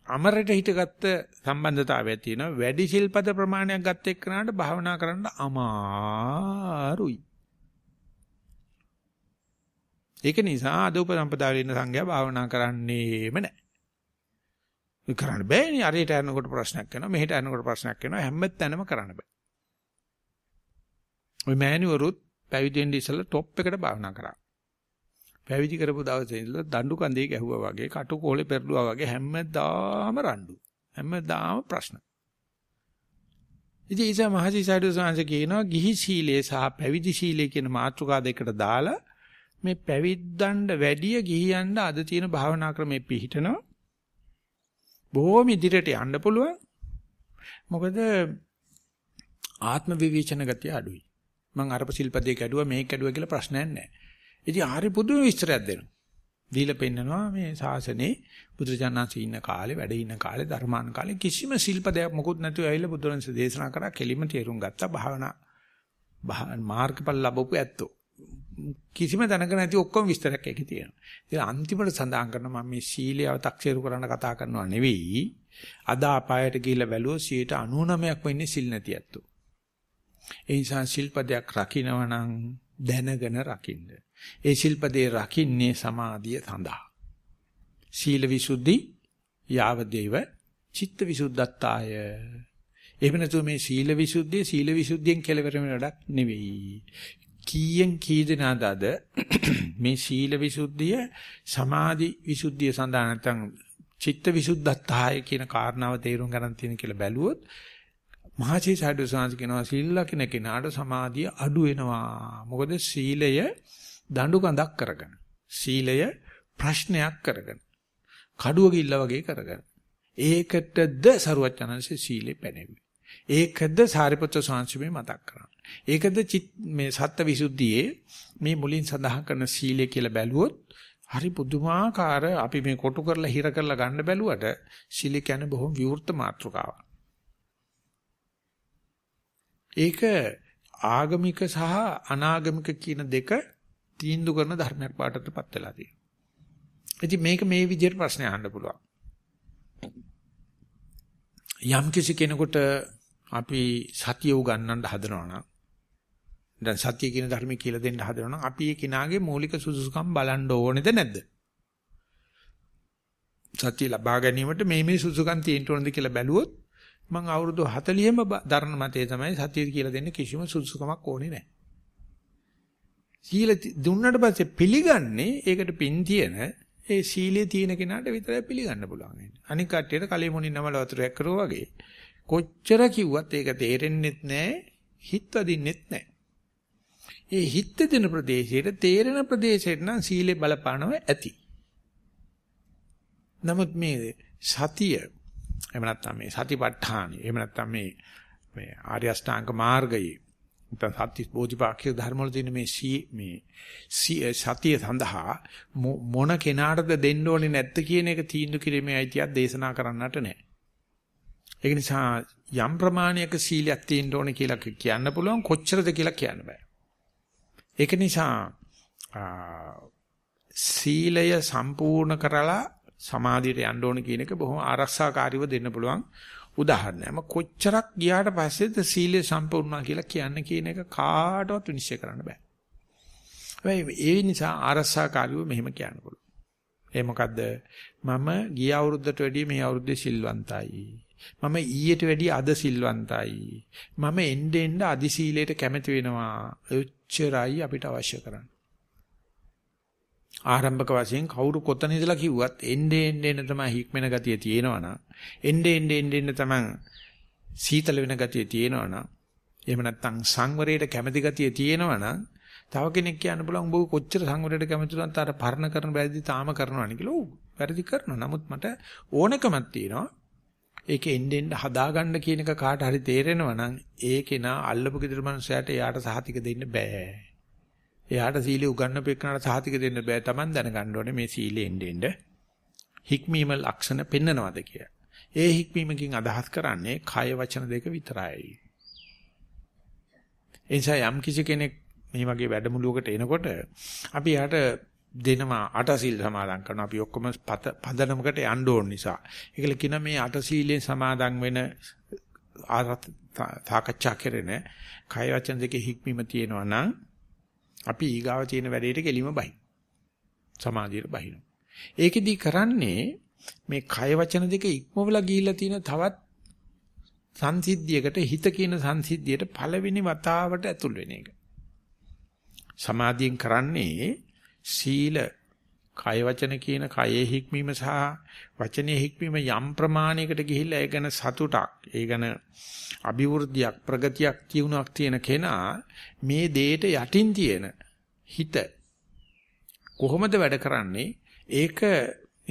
අමරට හිටගත්ත සම්බන්ධතාවයක් තියෙනවා. වැඩි සිල්පද ප්‍රමාණයක් ගත්ත එක්කනට භාවනා කරන්න අමාරුයි. ඒක නිසා අද උපසම්පදාවේ ඉන්න සංඝයා භාවනා කරන්නේම නැහැ. කරන්න බෑනේ අරයට යනකොට ප්‍රශ්නයක් වෙනවා මෙහෙට යනකොට ප්‍රශ්නයක් වෙනවා හැම තැනම කරන්න බෑ. ওই මෑණිවරුත් පැවිදි වෙන්න ඉස්සෙල්ලා টොප් එකට භාවනා කරා. පැවිදි කරපු දවසේ ඉඳලා දඬු කඳේ ගැහුවා වගේ කටුකොලේ පෙරළුවා වගේ හැමදාම රණ්ඩු. හැමදාම ප්‍රශ්න. ඉතින් ඊසා මහසි සයිඩෝ සංස කියනවා ගිහි සීලය සහ පැවිදි සීලය කියන මාතෘකා දෙකට දාලා මේ පැවිද්දන්ට වැඩිය ගිහියන්ට අද තියෙන භාවනා ක්‍රමෙ පිළිහිටනවා බොහොම ඉදිරියට යන්න පුළුවන්. මොකද ආත්ම විවේචන ගතිය අඩුයි. මං අරප ශිල්පදේ කැඩුවා මේක කැඩුවා කියලා ප්‍රශ්නයක් නැහැ. ඉතින් ආරි පුදුම විස්තරයක් දෙනවා. දීලා පෙන්නනවා මේ ශාසනේ බුදුරජාණන්සේ ඉන්න කාලේ වැඩ ඉන්න කාලේ ධර්මාන කාලේ කිසිම ශිල්පදයක් මොකුත් නැතුව ඇවිල්ලා බුදුරජාණන්සේ දේශනා කරා කෙලිම තේරුම් ගත්තා භාවනා මාර්ගඵල ලැබපු ඇත්තෝ. කිසිම දැනග නැති ඔක්කොම විස්තරයක් ඒකේ තියෙනවා. ඉතින් අන්තිමට සඳහන් කරනවා මම මේ සීලයව තක්සේරු කරන්න කතා කරනවා නෙවෙයි. අද අපායට ගිහිල්ලා බැලුවොත් 99ක් වෙන්නේ සිල් නැති ඇත්තෝ. ඒ නිසා ශිල්පදයක් රකින්නවා නම් දැනගෙන රකින්න. ඒ ශිල්පදේ රකින්නේ සමාධිය සඳහා. සීල විසුද්ධි යාව දේව චිත්ත විසුද්ධත්තාය. එහෙම නැතුව මේ සීල විසුද්ධිය සීල විසුද්ධියෙන් කෙලවර වෙන වැඩක් නෙවෙයි. කීයෙන් කී දෙනාද අද මේ සීල විසුද්ධිය සමාධි විසුද්ධිය සඳහා නැත්නම් චිත්ත විසුද්ධත්තාය කියන කාරණාව තේරුම් ගන්න තියෙන කියලා බැලුවොත් මහචී සාඩු සාංශ කියනවා සීල ලකින කෙනාට සමාධිය අඩු වෙනවා. මොකද සීලය දඬු කඳක් කරගෙන. සීලය ප්‍රශ්නයක් කරගෙන. කඩුව කිල්ල වගේ කරගෙන. ඒකටද සරුවචනන්සේ සීලේ පැනෙන්නේ. ඒකද සාරිපුත්‍ර සාංශමේ මතක් කරන්නේ. ඒකද මේ සත්ත්ව วิ සුද්ධියේ මේ මුලින් සඳහන් කරන සීලය කියලා බැලුවොත් හරි පුදුමාකාර අපි මේ කොටු කරලා හිර කරලා ගන්න බැලුවට සීල කියන්නේ බොහොම විවෘත මාත්‍රකාවක්. ඒක ආගමික සහ අනාගමික කියන දෙක තීන්දුව කරන ධර්මයක් පාටටපත් වෙලා තියෙනවා. ඉතින් මේක මේ විදිහට ප්‍රශ්න අහන්න පුළුවන්. යම් කිසි කෙනෙකුට අපි සතිය උගන්වන්න හදනවා නම් දැන් සත්‍ය කියන ධර්මය කියලා දෙන්න හදනවා නම් අපි ඒ කෙනාගේ මූලික සුසුකම් බලන්න ඕනේද නැද්ද? සත්‍ය ලබා ගැනීමට මේ මේ සුසුකම් තියෙන්න ඕනද කියලා බැලුවොත් මම අවුරුදු 40ෙම දරන මතේ තමයි සත්‍ය කියලා දෙන්න කිසිම සුසුකමක් ඕනේ නැහැ. සීල දුන්නට පස්සේ පිළිගන්නේ ඒකට පින් තියෙන ඒ සීලයේ තියෙන කෙනාට විතරයි පිළිගන්න පුළුවන්. අනික කට්ටියට කලෙ මොනින් නමල වතුරයක් කරුවා වගේ කොච්චර කිව්වත් ඒක තේරෙන්නෙත් නැහැ, හිත වදින්නෙත් නැහැ. ඒ හිත දෙන ප්‍රදේශයට තේරෙන ප්‍රදේශයට නම් සීලේ බලපානව ඇති. නමුත් මේ සතිය එහෙම නැත්නම් මේ සතිපට්ඨාන එහෙම නැත්නම් මේ මේ ආර්ය අෂ්ටාංග මාර්ගයේ නැත්නම් සත්‍ය බෝධිපාක්ෂික ධර්ම වල තියෙන මේ සී මේ සතිය සඳහා මොන කෙනාටද දෙන්න ඕනේ නැත්ද කියන එක තීන්දුව කිරීමේ අයිතියක් දේශනා කරන්නට නැහැ. ඒක නිසා යම් ප්‍රමාණයක සීලයක් තියෙන්න ඕනේ කියලා කියන්න පුළුවන් කොච්චරද කියලා කියන්න බෑ. ඒක නිසා සීලය සම්පූර්ණ කරලා සමාධියට යන්න ඕන කියන එක බොහොම ආරක්ෂාකාරීව දෙන්න පුළුවන් උදාහරණයක්. මම කොච්චරක් ගියාට පස්සේද සීලය සම්පූර්ණා කියලා කියන්න කියන එක කාටවත් විනිශ්චය කරන්න බෑ. හැබැයි ඒ නිසා ආරක්ෂාකාරීව මෙහෙම කියන්න පුළුවන්. ඒ මොකද්ද? මම ගිය අවුරුද්දට වැඩිය මේ අවුරුද්දේ සිල්වන්තයි. මම ඊට වැඩිය අද සිල්වන්තයි. මම එන්න එන්න අදි සීලයට කැමති වෙනවා. එච්චරයි අපිට අවශ්‍ය කරන්නේ. ආරම්භක වශයෙන් කවුරු කොතන ඉඳලා කිව්වත් එන්නේ එන්නේ එන්න තමයි හික්මෙන ගතිය තියෙනවනම් එන්නේ එන්නේ එන්න තමයි සීතල වෙන ගතිය තියෙනවනම් එහෙම නැත්නම් සංවරයට කැමැති ගතිය තියෙනවනම් තව කෙනෙක් කියන්න පුළුවන් උඹ කොච්චර සංවරයට කැමතිද අර පරණ කරන බැරිදි තාම කරනවනේ කියලා. ඔව් වැරදි කරනවා. නමුත් මට ඕනකමක් තියෙනවා. ඒක එන්න එන්න හදාගන්න කියන එක කාට හරි තේරෙනවා නම් ඒකේ නා අල්ලපු gedර මනුස්සයාට එයාට සහතික දෙන්න බෑ. එයාට සීලය උගන්වපු එක්කනට සහතික දෙන්න බෑ. Taman දැනගන්න ඕනේ මේ සීලෙ එන්න එන්න හික්මීම ලක්ෂණ පෙන්නනවද කියලා. ඒ හික්මීමකින් අදහස් කරන්නේ කය වචන දෙක විතරයි. එනිසා යම් කිසි කෙනෙක් මේ වගේ වැඩමුළුවකට එනකොට අපි යාට දෙනවා අටසිල් සමාදන් කරනවා අපි ඔක්කොම පදනමකට යන්න ඕන නිසා. ඒකල කියන මේ අටසීලෙන් සමාදන් වෙන සාකච්ඡා කරන කය වචන දෙකේ හික්මීම තියෙනවා නම් අපි ඊගාව තියෙන වැඩේට කෙලිම බහි. සමාධියට බහිනවා. ඒකෙදි කරන්නේ මේ කය වචන දෙක ඉක්මවලා ගිහිල්ලා තියෙන තවත් සංසිද්ධියකට හිත කියන සංසිද්ධියට පළවෙනි වතාවට ඇතුල් වෙන එක. සමාධියෙන් කරන්නේ සීල කය වචන කියන කයේ හික්මීම සහ වචනේ හික්මීම යම් ප්‍රමාණයකට ගිහිල්ලා ඒ ගැන සතුටක් ඒ ගැන අභිවෘද්ධියක් ප්‍රගතියක් කියුණක් තියෙන කෙනා මේ දෙයට යටින් තියෙන හිත කොහොමද වැඩ කරන්නේ? ඒක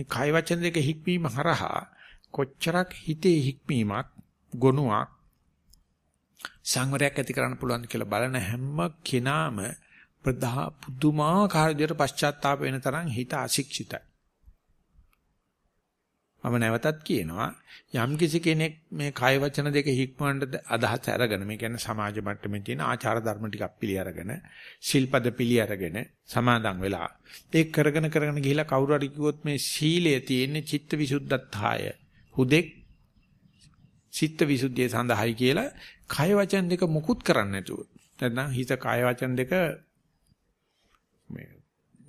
කය වචන දෙක හික්මීම හරහා කොච්චරක් හිතේ හික්මීමක් ගොනුවක් සංවරයක් ඇති කරන්න පුළුවන් කියලා බලන හැම කෙනාම ප්‍රධා පුදුමාකාර විදිහට පශ්චාත්තාප වෙන තරම් හිත අශික්ෂිතයි. මම නැවතත් කියනවා යම් කිසි කෙනෙක් මේ කය වචන දෙක හික්මවන්න අදහස් අරගෙන මේ කියන්නේ සමාජ මට්ටමේ තියෙන ආචාර ධර්ම ටිකක් පිළි අරගෙන ශිල්පද පිළි අරගෙන සමාදන් වෙලා ඒක කරගෙන කරගෙන ගිහිලා කවුරු හරි කිව්වොත් මේ සීලය තියෙන්නේ චිත්ත විසුද්ධත්තාය හුදෙක් චිත්ත විසුද්ධිය සඳහායි කියලා කය වචන දෙක මුකුත් කරන්නේ නැතුව නැත්නම් හිත කය වචන දෙක මේ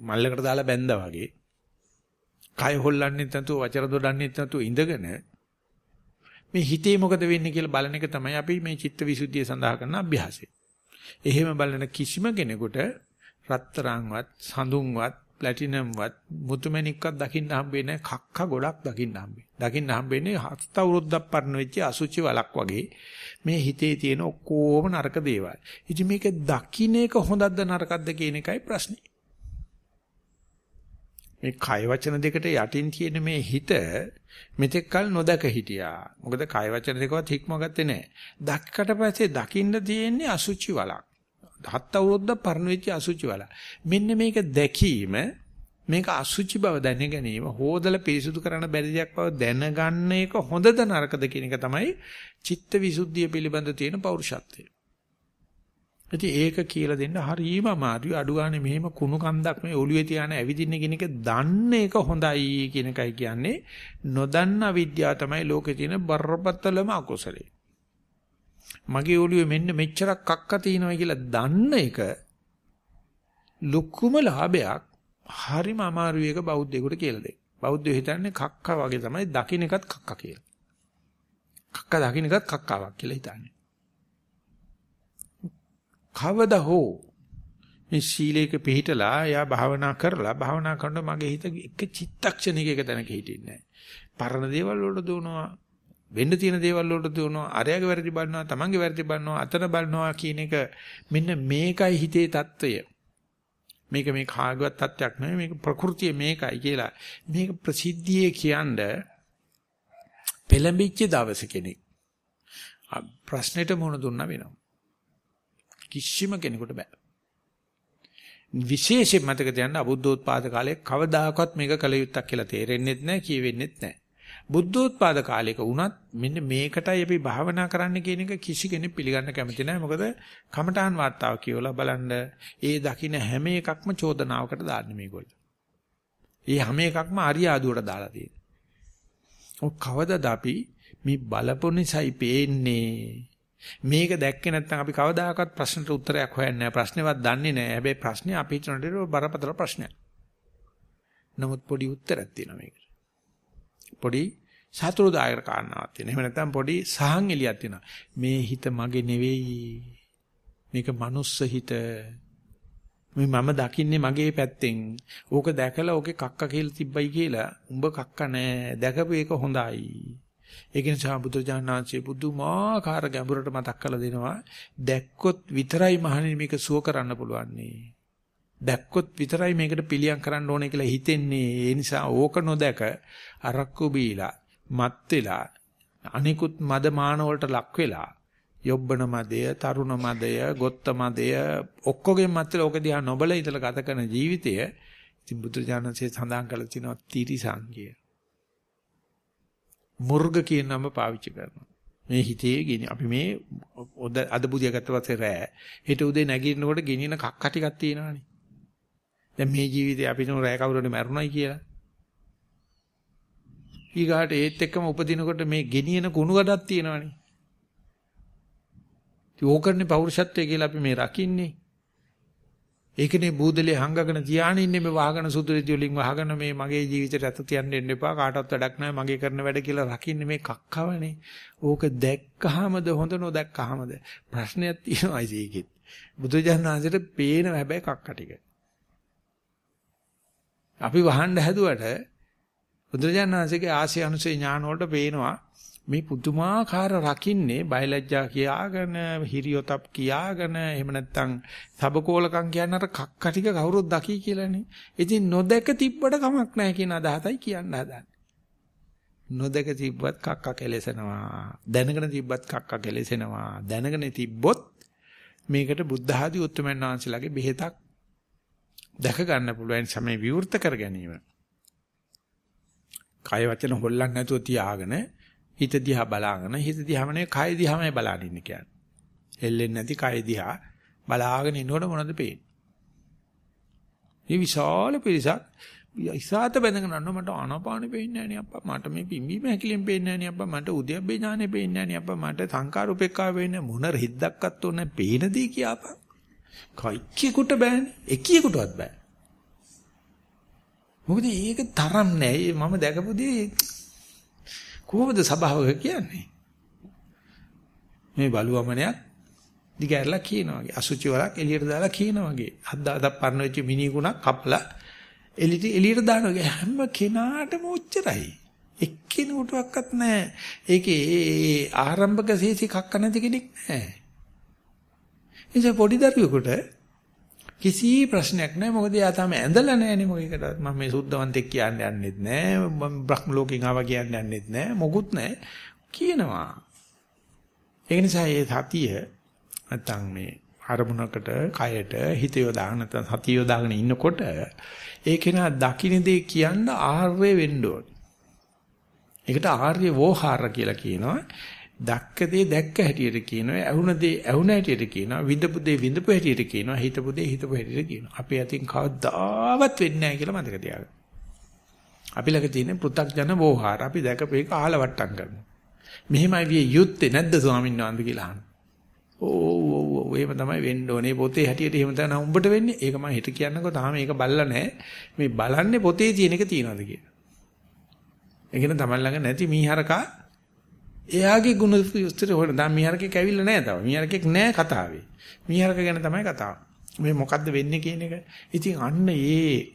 මල්ලකට දාලා බැඳා වගේ කය හොල්ලන්නේ නැතුව වචර දොඩන්නේ නැතුව ඉඳගෙන මේ හිතේ මොකද වෙන්නේ කියලා බලන එක තමයි අපි මේ චිත්තවිසුද්ධිය සඳහා කරන අභ්‍යාසය. එහෙම බලන කිසිම කෙනෙකුට රත්තරන්වත් සඳුන්වත් ප්ලැටිනම්වත් මුතුමැණික්වත් දකින්න හම්බෙන්නේ කක්ක ගොඩක් දකින්න හම්බෙන්නේ. දකින්න හම්බෙන්නේ හත් අවුරුද්දක් පරණ වෙච්ච අසුචි වලක් වගේ මේ හිතේ තියෙන ඔක්කොම නරක දේවල්. ඉතින් මේක දකින්න එක හොඳද නරකද කියන එකයි ප්‍රශ්නේ. මේ කය වචන දෙකට යටින් තියෙන මේ හිත මෙතෙක් කල නොදක හිටියා. මොකද කය වචන දෙකවත් හික්ම ගත්තේ නැහැ. දැක්කට පස්සේ දකින්න තියෙන්නේ අසුචි වලක්. හත් අවුරුද්ද පරණ වෙච්ච අසුචි වල. මෙන්න මේක දැකීම මේක අසුචි බව දැන ගැනීම හොදලා පිරිසුදු කරන්න බැරි දෙයක් බව දැනගන්න එක හොඳද නරකද කියන එක තමයි චිත්ත විසුද්ධිය පිළිබඳ තියෙන පෞරුෂත්වය. ඉතින් ඒක කියලා දෙන්න හරිම අමාරුයි. අඩු ගානේ මෙහෙම කුණු කන්දක් මේ ඔළුවේ තියාන ඇවිදින්න කියන එක දන්න එක හොඳයි කියන එකයි කියන්නේ. නොදන්න අවිද්‍යාව තමයි ලෝකේ තියෙන බරපතලම අකුසලේ. මගේ ඔළුවේ මෙන්න මෙච්චරක් කක්ක තියෙනවා කියලා දන්න එක ලොකුම ලාභයක්. හරිම අමාරුයි ඒක බෞද්ධයෙකුට කියලා දෙන්න. බෞද්ධයෝ හිතන්නේ කක්ක වගේ තමයි දකින්න එකත් කක්ක කියලා. කක්ක දකින්න එකත් කක්කාවක් කියලා හිතන්නේ. කවදා හෝ මේ සීලේක පිළිහිටලා එයා භාවනා කරලා භාවනා කරනකොට මගේ හිත එක චිත්තක්ෂණයක එක තැනක හිටින්නේ නැහැ. පරණ දේවල් වලට දුවනවා, වෙන්න තියෙන දේවල් වලට දුවනවා, අරයාගේ වැරදි බලනවා, තමන්ගේ වැරදි බලනවා, අතන බලනවා කියන එක මෙන්න මේකයි හිතේ தত্ত্বය. මේක මේ කාගවත් தත්වයක් නෙවෙයි මේක ප්‍රകൃතිය මේකයි කියලා මේක ප්‍රසිද්ධියේ කියනද පෙළඹිච්ච දවස කෙනෙක් ප්‍රශ්නෙට මුහුණ දුන්නා වෙනවා කිසිම කෙනෙකුට බෑ. විශේෂයෙන් මතක තියන්න අබුද්ධෝත්පාද කාලේ කවදාකවත් මේක කල යුත්තක් කියලා තේරෙන්නේ නැහැ කියවෙන්නේ නැහැ. බුද්ධෝත්පාද කාලයක වුණත් මෙන්න මේකටයි අපි භාවනා කරන්න කියන එක කිසි කෙනෙක් පිළිගන්න කැමති නැහැ. මොකද කමඨාන් වාර්තාව කියවලා බලන්න ඒ දකින්න හැම එකක්ම චෝදනාවකට දාන්නේ මේගොල්ලෝ. ඒ හැම එකක්ම අරියාදුවට දාලා තියෙනවා. ඔක් කවදද අපි මේ බලපො නිසායි පේන්නේ මේක දැක්කේ නැත්නම් අපි කවදාකවත් ප්‍රශ්නට උත්තරයක් හොයන්නේ නැහැ. ප්‍රශ්නේවත් දන්නේ නැහැ. හැබැයි ප්‍රශ්නේ අපි හිතනට බරපතල ප්‍රශ්නයක්. නමුත් පොඩි උත්තරයක් තියෙනවා මේකට. පොඩි සතුරුදායක කාරණාවක් තියෙනවා. එහෙම නැත්නම් පොඩි සහන් එලියක් තියෙනවා. මේ හිත මගේ නෙවෙයි. මේක මනුස්ස හිත. මේ මම දකින්නේ මගේ පැත්තෙන්. ඕක දැකලා ඕකේ කක්ක කියලා තිබ්බයි කියලා. උඹ කක්ක නෑ. දැකපු එක හොඳයි. ඒක නිසා බුදුජානනාංශයේ බුදුමාකාර ගැඹුරට මතක් කරලා දෙනවා දැක්කොත් විතරයි මහණෙනි මේක සුව කරන්න පුළුවන්නේ. දැක්කොත් විතරයි මේකට පිළියම් කරන්න ඕනේ කියලා හිතෙන්නේ. ඒ නිසා ඕක නොදැක අරක්කු බීලා මත් වෙලා අනිකුත් මද මාන වලට ලක් වෙලා යොබ්බන මදය තරුණ මදය ගොත්ත මදය ඔක්කොගෙන් මත්තල ඕක දිහා නොබල ඉතල ගත කරන ජීවිතය ඉතින් බුදුජානනාංශයේ සඳහන් කරලා තිනවා තිරිසං කිය මුර්ග කියන නම පාවිච්චි කරනවා. මේ හිතේ ගිනි අපි මේ අද බුදියා ගත්ත පස්සේ රෑ හෙට උදේ නැගිටිනකොට ගිනින කක්ක ටිකක් තියෙනවානේ. දැන් මේ ජීවිතේ අපි නෝ රෑ කවුරුනේ මැරුණයි කියලා. ඊගාට ඒත් එක්කම උපදිනකොට මේ ගෙනියන කුණු ගඩක් තියෙනවානේ. ඉතින් ඕකනේ පෞරුෂත්වය කියලා අපි මේ රකින්නේ. ඒකනේ බූදලේ හංගගෙන තියාගෙන ඉන්නේ මේ වහගෙන සුදුරිති වලින් වහගෙන මේ මගේ ජීවිතේට අත තියන්න දෙන්න එපා කාටවත් වැඩක් නැහැ මගේ කරන වැඩ කියලා රකින්නේ මේ කක්කවනේ. ඕක දැක්කහමද හොඳ නොදැක්කහමද ප්‍රශ්නයක් තියෙනවා ඒකෙත්. බුදුජානනාංශයට පේන හැබැයි කක්ක ටික. අපි වහන්න හැදුවට බුදුජානනාංශගේ ආසිය අනුසේ ඥාන වලට පේනවා මේ පුදුමාකාර රකින්නේ බයලජ්ජා කියාගෙන හිරියොතප් කියාගෙන එහෙම නැත්නම් සබකෝලකම් කියන අර කක්ක ටික කවුරුත් දකි කියලානේ. ඉතින් නොදක තිබ්බට කමක් නැහැ කියන අදහසයි කියන්න හදන්නේ. නොදක තිබ්බත් කක්ක කෙලෙසනවා. දැනගෙන තිබ්බත් කක්ක කෙලෙසෙනවා. දැනගෙන තිබ්බොත් මේකට බුද්ධ ආදී උත්තරමයන් වහන්සේලාගේ බෙහෙතක් දැක ගන්න පුළුවන් සමේ විවෘත කර ගැනීම. කය වචන හොල්ලන්නේ නැතුව තියාගෙන හිත දිහා බලාගෙන හිත දිහාම නෙවෙයි කය දිහාමයි බලාගෙන ඉන්නේ කියන්නේ. එල්ලෙන්නේ නැති කය දිහා බලාගෙන ඉන්නකොට මොනවද පේන්නේ? මේ විශාල පිරිසක් ඉසాత බැඳගෙන යනවා මට ආනාපානෙ පේන්නේ නැහැ නේ අප්පා මට මේ පිම්බීම හැකිලෙන් පේන්නේ නැහැ නේ අප්පා මට උද්‍යප්පේ ඥානෙ පේන්නේ නැහැ නේ අප්පා මට සංකාර උපේක්ඛාව පේන්නේ මොන රිද්දක්වත් ඕනේ පේන දී කියාපන් කයිකෙකුට බෑනේ එකියෙකුටවත් බෑ මොකද ඒක තරම් නෑ මම දැකපු දේ කොහොමද සබාවක කියන්නේ? මේ බලුවමනයක් දිගහැරලා කියනවා වගේ. අසුචි වලක් එළියට දාලා කියනවා වගේ. අද්දාදක් පරණ වෙච්ච මිනිකුණක් කපලා එළියට එළියට දානවා වගේ හැම කෙනාටම ඔච්චරයි. එක්කිනෙකුටවත් නැහැ. ඒකේ ඒ ආරම්භක සීසි කක්ක නැති කෙනෙක් නැහැ. ඉතින් පොඩි දරුවෙකුට කිසි ප්‍රශ්නයක් නැහැ. මොකද එයා තාම ඇඳලා නැහැනේ මොකේකට මම මේ සුද්ධවන්තෙක් කියන්න යන්නෙත් නැහැ. මම බ්‍රහ්ම ලෝකෙන් ආවා කියන්න යන්නෙත් නැහැ. මොකුත් නැහැ. කියනවා. ඒ නිසා මේ සතිය නැත්තම් මේ අරමුණකට කයට හිත යොදාගෙන නැත්තම් සතිය යොදාගෙන ඉන්නකොට ඒකේන දකින්න දේ කියන්න ආර්ය වෙන්න ඕනේ. ඒකට ආර්ය වෝහාර කියලා කියනවා. දැක්ක දේ දැක්ක හැටියට කියනවා ඇහුණ දේ ඇහුණ හැටියට කියනවා විඳපු දේ විඳපු හැටියට කියනවා හිතපු දේ හිතපු හැටියට කියනවා අපි අතින් කවදාවත් වෙන්නේ නැහැ කියලා මතක තියාගන්න. අපි ළඟ තියෙන පෘ탁ජන වෝහාර අපි දැකපේක ආලවට්ටම් කරනවා. මෙහෙමයි විය යුත්තේ නැද්ද ස්වාමීන් වහන්සේ කියලා අහනවා. ඕ ඕ ඕ එහෙම තමයි වෙන්න ඕනේ පොතේ හැටියට එහෙම තමයි උඹට වෙන්නේ. ඒක මම හිත කියන්නකෝ තාම මේක බල්ලා නැහැ. මේ බලන්නේ පොතේ තියෙන එක තියනවාද කියලා. ඒකෙන් තමයි ළඟ නැති මීහරකා එයාගේ ගුණ විස්තර හොයන දැන් මීහරකෙක් ඇවිල්ලා නැහැ තව. මීහරකෙක් නැහැ කතාවේ. මීහරක ගැන තමයි කතාව. මේ මොකද්ද වෙන්නේ කියන එක. ඉතින් අන්න ඒ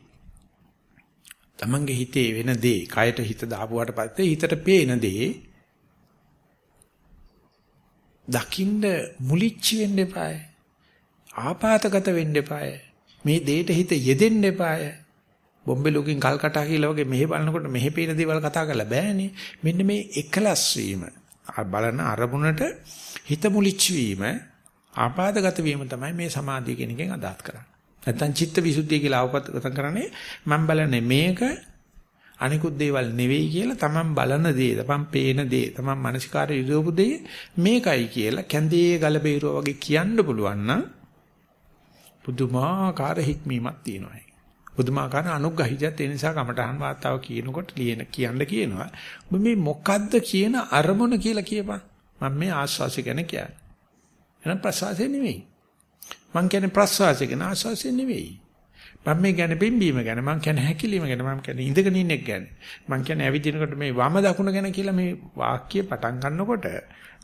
තමන්ගේ හිතේ වෙන දේ, කයට හිත දාපුවාට පස්සේ හිතට පේන දේ දකින්න මුලිච්ච වෙන්න එපාය. ආපాతගත වෙන්න එපාය. මේ දෙයට හිත යෙදෙන්න එපාය. බොම්බේ ලෝකෙන් කල්කටා කියලා වගේ මෙහෙ බලනකොට මෙහෙ පේන දේවල් කතා කරලා බෑනේ. මෙන්න මේ එකලස් වීම බලන අරමුණට හිත මුලිච්ච වීම ආපාදගත වීම තමයි මේ සමාධිය කියන එකෙන් අදහස් කරන්නේ. නැත්තම් චිත්ත විසුද්ධිය කියලා අවපත කරන්නේ මම බලන්නේ මේක අනිකුත් දේවල් නෙවෙයි කියලා තමන් බලන දේ, තමන් පේන දේ, තමන් මානසිකාරය යොදවපු දේ මේකයි කියලා කැන්දේ ගල බේරුවා වගේ කියන්න පුළුවන් නම් පුදුමාකාර හික්මීමක් තියෙනවා. බුදුමාකාර අනුග්‍රහිතයත් ඒ නිසා කමඨහන් වාතාව කියනකොට ලියන කියන්න කියනවා. ඔබ මේ මොකද්ද කියන අරමුණ කියලා කියපන්. මම මේ ආස්වාසය ගැන කියන්නේ. එහෙනම් ප්‍රසවාසය නෙවෙයි. මං කියන්නේ ප්‍රසවාසය ගැන ආස්වාසය නෙවෙයි. මම මේ කියන්නේ පිම්බීම ගැන මං කියන්නේ හැකිලිම ගැන මම කියන්නේ ඉඳගෙන ඉන්න එක ගැන. මං කියන්නේ ඇවිදිනකොට මේ වම දකුණ ගැන කියලා මේ වාක්‍ය පටන් ගන්නකොට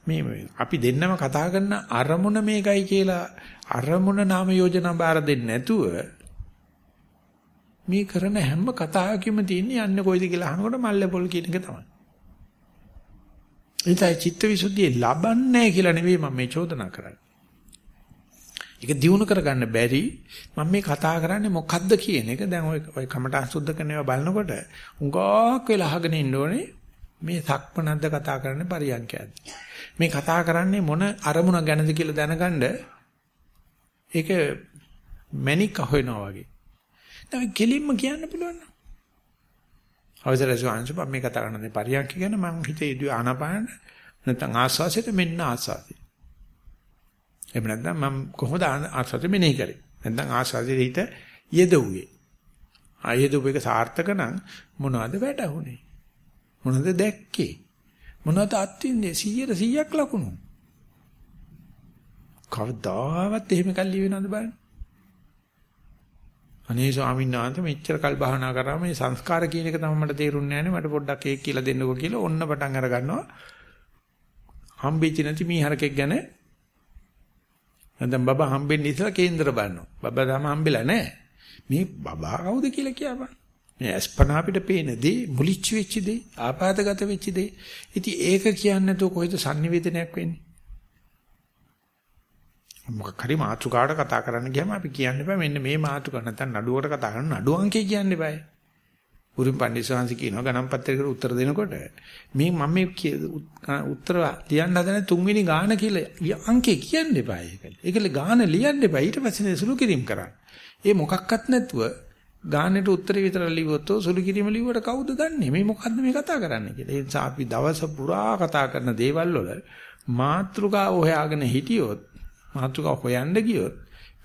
මේ අපි දෙන්නම කතා කරන අරමුණ මේකයි කියලා අරමුණ නාම යෝජනා බාර දෙන්නේ නැතුව මේ කරන හැම කතාවකම තියෙන්නේ යන්නේ කොයිද කියලා අහනකොට මල්ලේ පොල් කියන එක තමයි. ඒතයි චිත්තවිසුද්ධිය ලබන්නේ කියලා නෙවෙයි මම මේ චෝදනා කරන්නේ. ඒක දිනු කරගන්න බැරි මම මේ කතා කරන්නේ මොකද්ද කියන එක දැන් ඔය ඔය කමටහන් සුද්ධ කරන ඒවා බලනකොට උඟාක් වෙලා අහගෙන ඉන්න ඕනේ මේ සක්මනද්ද කතා කරන්නේ පරියන්කයක්ද මේ කතා කරන්නේ මොන අරමුණ ගැනද කියලා දැනගන්න ඒක මැනික් අහවෙනවා වගේ දැන් කෙලින්ම කියන්න පුළුවන් අවසරයි ස්වාමීන් මම මේ කතා කරන්නේ පරියන්ක ගැන මම හිතේ ඉදුවේ ආනාපාන නැත්නම් ආස්වාසයට මෙන්න ආස්වාසය. එහෙම නැත්නම් මම කොහොමද ආස්වාසය මෙනෙහි කරේ? නැත්නම් ආස්වාසයේ හිත යෙදුවේ. ආයෙදුව එක සාර්ථක නම් මොනවද වැටහුනේ? මොනවද දැක්කේ? මොනවද අත්විඳේ 100 100ක් ලකුණු. කවදාවත් එහෙම කල්ලි වෙනවද බලන්න. අනේ ස්වාමීන් වහන්සේ මෙච්චර කල් භාවනා කරා මේ සංස්කාර කියන එක තමයි මට තේරුන්නේ නැහැ මට පොඩ්ඩක් ඒක කියලා දෙන්නකෝ කියලා ඔන්න පටන් අර ගන්නවා. හම්බෙච්ච නැති මීහරකෙක් ගැන නැත්නම් බබා හම්බෙන්නේ ඉතලා කේන්දර බලනවා. බබා තාම හම්බෙලා නැහැ. මේ බබා කවුද කියලා කියපන්. මේ අස්පනා අපිට පේන දේ මුලිච්ච වෙච්ච දේ ආපాతගත වෙච්ච දේ. ඉතින් ඒක කියන්නේ නැතුව කොහෙද sannivedanayak වෙන්නේ? මොකක් හරි මාතෘකාවට කතා කරන්න ගියාම අපි කියන්න බෑ මෙන්න මේ මාතෘකාව නැත්නම් නඩුවට කතා කරන නඩු අංකේ කියන්න බෑ. උරුම් පඬිස්සංශ කියනවා ගණන් පත්‍රයකට උත්තර දෙනකොට මේ මම මේ උත්තර ලියන්න හදන තුන්වෙනි ගාන කියලා අංකේ කියන්න එපා ඒක. ඒකල ගාන ලියන්න එපා ඊට පස්සේ සුළු කිරීම කරන්න. ඒ මොකක්වත් නැතුව ගානෙට උත්තරේ විතර ලිව්වොත් සුළු කිරීම ලිව්වට කවුද දන්නේ මේ මොකද්ද මේ කතා කරන්නේ කියලා. ඒ නිසා අපි දවස පුරා කතා කරන දේවල් වල මාත්‍රිකාව හොයාගෙන හිටියොත් මාතෘකාව හොයන්න ගියොත්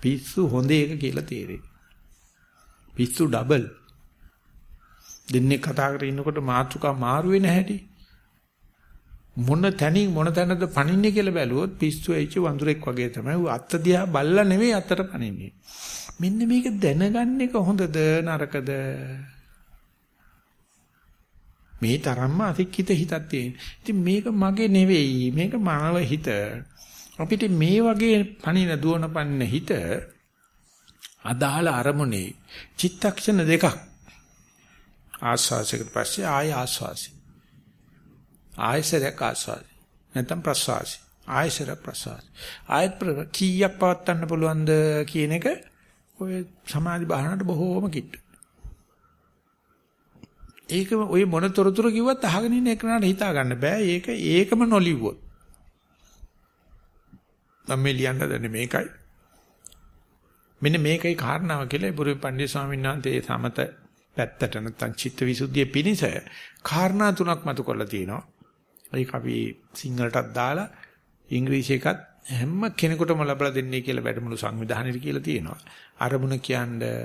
පිස්සු හොඳ එක කියලා තේරෙයි. පිස්සු ඩබල්. දෙන්නේ කතා කරගෙන ඉන්නකොට මාතෘකා මාරු වෙන හැටි මොන තැනින් මොන තැනද පනින්නේ කියලා බැලුවොත් පිස්සු ඇවිච්ච වඳුරෙක් වගේ තමයි. ඌ අත්ත දිහා බල්ලා නෙවෙයි අතට පනින්නේ. මෙන්න මේක දැනගන්න එක හොඳද නරකද? මේ තරම්ම අතික්කිත හිතක් තියෙන. ඉතින් මේක මගේ නෙවෙයි. මේක මානව හිත. අපිට මේ වගේ පණින දුවන පන්න හිත අදාළ අරමුණේ චිත්තක්ෂණ දෙකක්. ආස්වාසයකට පස්සේ ආය ආස්වාසි ආයසරයක් ආස්වාසි නැත්නම් ප්‍රසවාසි ආයසර ප්‍රසවාසි ආයත් කීයක් පවත්වන්න පුළුවන්ද කියන එක ඔය සමාධි භාවනාවට බොහෝම කිට්ටු. ඒක ඔය මොන තොරතුරු කිව්වත් අහගෙන ඉන්න එකනට හිතා ගන්න බෑ. ඒක ඒකම නොලිව්වොත්. මම මේ ලියන්න දන්නේ මේකයි. මෙන්න මේකයි කාරණාව කියලා බුරු පණ්ඩිත ස්වාමීන් වහන්සේ සමත පැත්තට නැත්නම් චිත්තවිසුද්ධිය පිණිස කාරණා තුනක් මතු කරලා තියෙනවා. ඒක අපි සිංහලටත් දාලා ඉංග්‍රීසි එකත් හැම කෙනෙකුටම ලබලා දෙන්නේ කියලා වැඩමුළු සංවිධානයේ කියලා තියෙනවා. අරමුණ කියන්නේ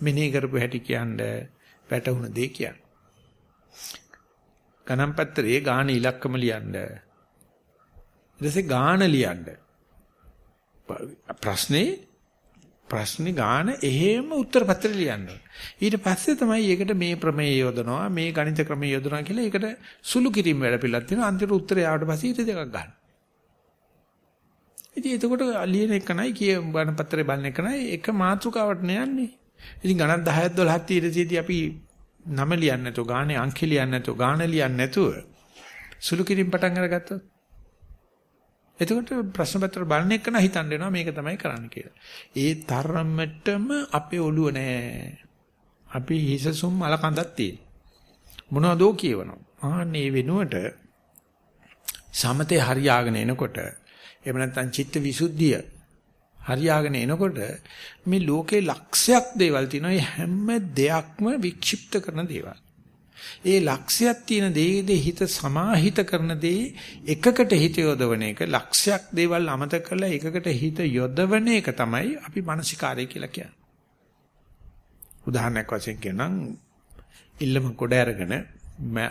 මෙනෙහි කරපු හැටි කියන්නේ වැටුණ දේ කියන්නේ. ගණන් පත්‍රයේ ගාන ඉලක්කම ලියන්න. ඊට පස්සේ ගාන ලියන්න. ප්‍රශ්නේ ප්‍රශ්නේ ගාන එහෙම උත්තර පත්‍රය ලියන්න. ඊට පස්සේ තමයි ඒකට මේ ප්‍රමේය යොදනවා මේ ගණිත ක්‍රමය යොදනවා කියලා ඒකට සුළු කිරීම වැඩ පිළිලක් තියෙනවා. අන්තිමට උත්තරය ආවට පස්සේ ඊට දෙකක් ගන්න. ඉතින් එතකොට ලියන එක නයි කිය ගණන් පත්‍රය බලන එක නයි එක මාතෘකාවට නෑන්නේ. ඉතින් ගණන් 10ක් 12ක් තියෙද්දී අපි නම ලියන්නේ නැතුව ගානේ අංක ලියන්නේ නැතුව ගාන ලියන්නේ නැතුව සුළු කිරීම පටන් අරගත්තොත් එතකොට ප්‍රශ්න පත්‍ර බලන එක නම් හිතන්න වෙනවා මේක තමයි කරන්න කියලා. ඒ තරමටම අපේ ඔළුව නෑ. අපි හිසසුම් මල කඳක් තියෙන. මොනවදෝ කියවනවා. ආන්නේ වෙනුවට සමතේ හරියාගෙන එනකොට එහෙම නැත්නම් චිත්ත විසුද්ධිය හරියාගෙන එනකොට මේ ලෝකේ ලක්ෂයක් දේවල් තියෙනවා. හැම දෙයක්ම වික්ෂිප්ත කරන දේවල්. ඒ ලක්ෂයක් තියෙන දේදී හිත සමාහිත කරන දේ එකකට හිත යොදවන එක ලක්ෂයක් දේවල් අමතක කරලා එකකට හිත යොදවන එක තමයි අපි මානසිකාරය කියලා කියන්නේ. උදාහරණයක් වශයෙන් කියනනම් ඉල්ලම කොට අරගෙන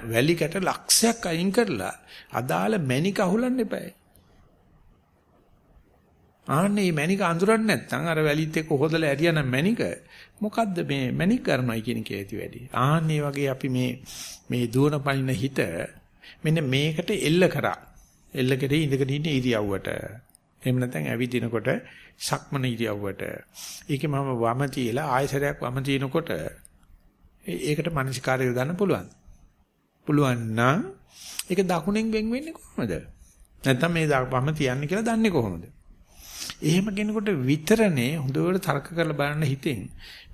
වැලිකට ලක්ෂයක් අයින් කරලා අදාළ මැණික අහුලන්න එපායි. ආන්නේ මේ මැණික අඳුරන්නේ නැත්නම් අර වැලිත් එක්ක හොදලා ඇරියනම් මැණික මොකද්ද මේ මැණික් කරනවයි කියන කේ ඇති වැඩි. ආන්නේ වගේ අපි මේ මේ දුවන පනින හිත මෙන්න මේකට එල්ල කරා. එල්ල කරේ ඉඳගෙන ඉන්න ඉරියව්වට. එහෙම නැත්නම් ඇවිදිනකොට සක්මන ඉරියව්වට. ඒකේ මම වම තියලා ආයසරයක් වම තිනකොට ඒකට මානසිකාරය යොදන්න පුළුවන්. පුළුවන් නම් ඒක දකුණෙන් වෙන් වෙන්නේ කොහොමද? නැත්නම් මේ වම තියන්නේ කියලා දන්නේ කොහොමද? එහෙම කෙනෙකුට විතරනේ හොඳට තර්ක කරලා බලන්න හිතෙන්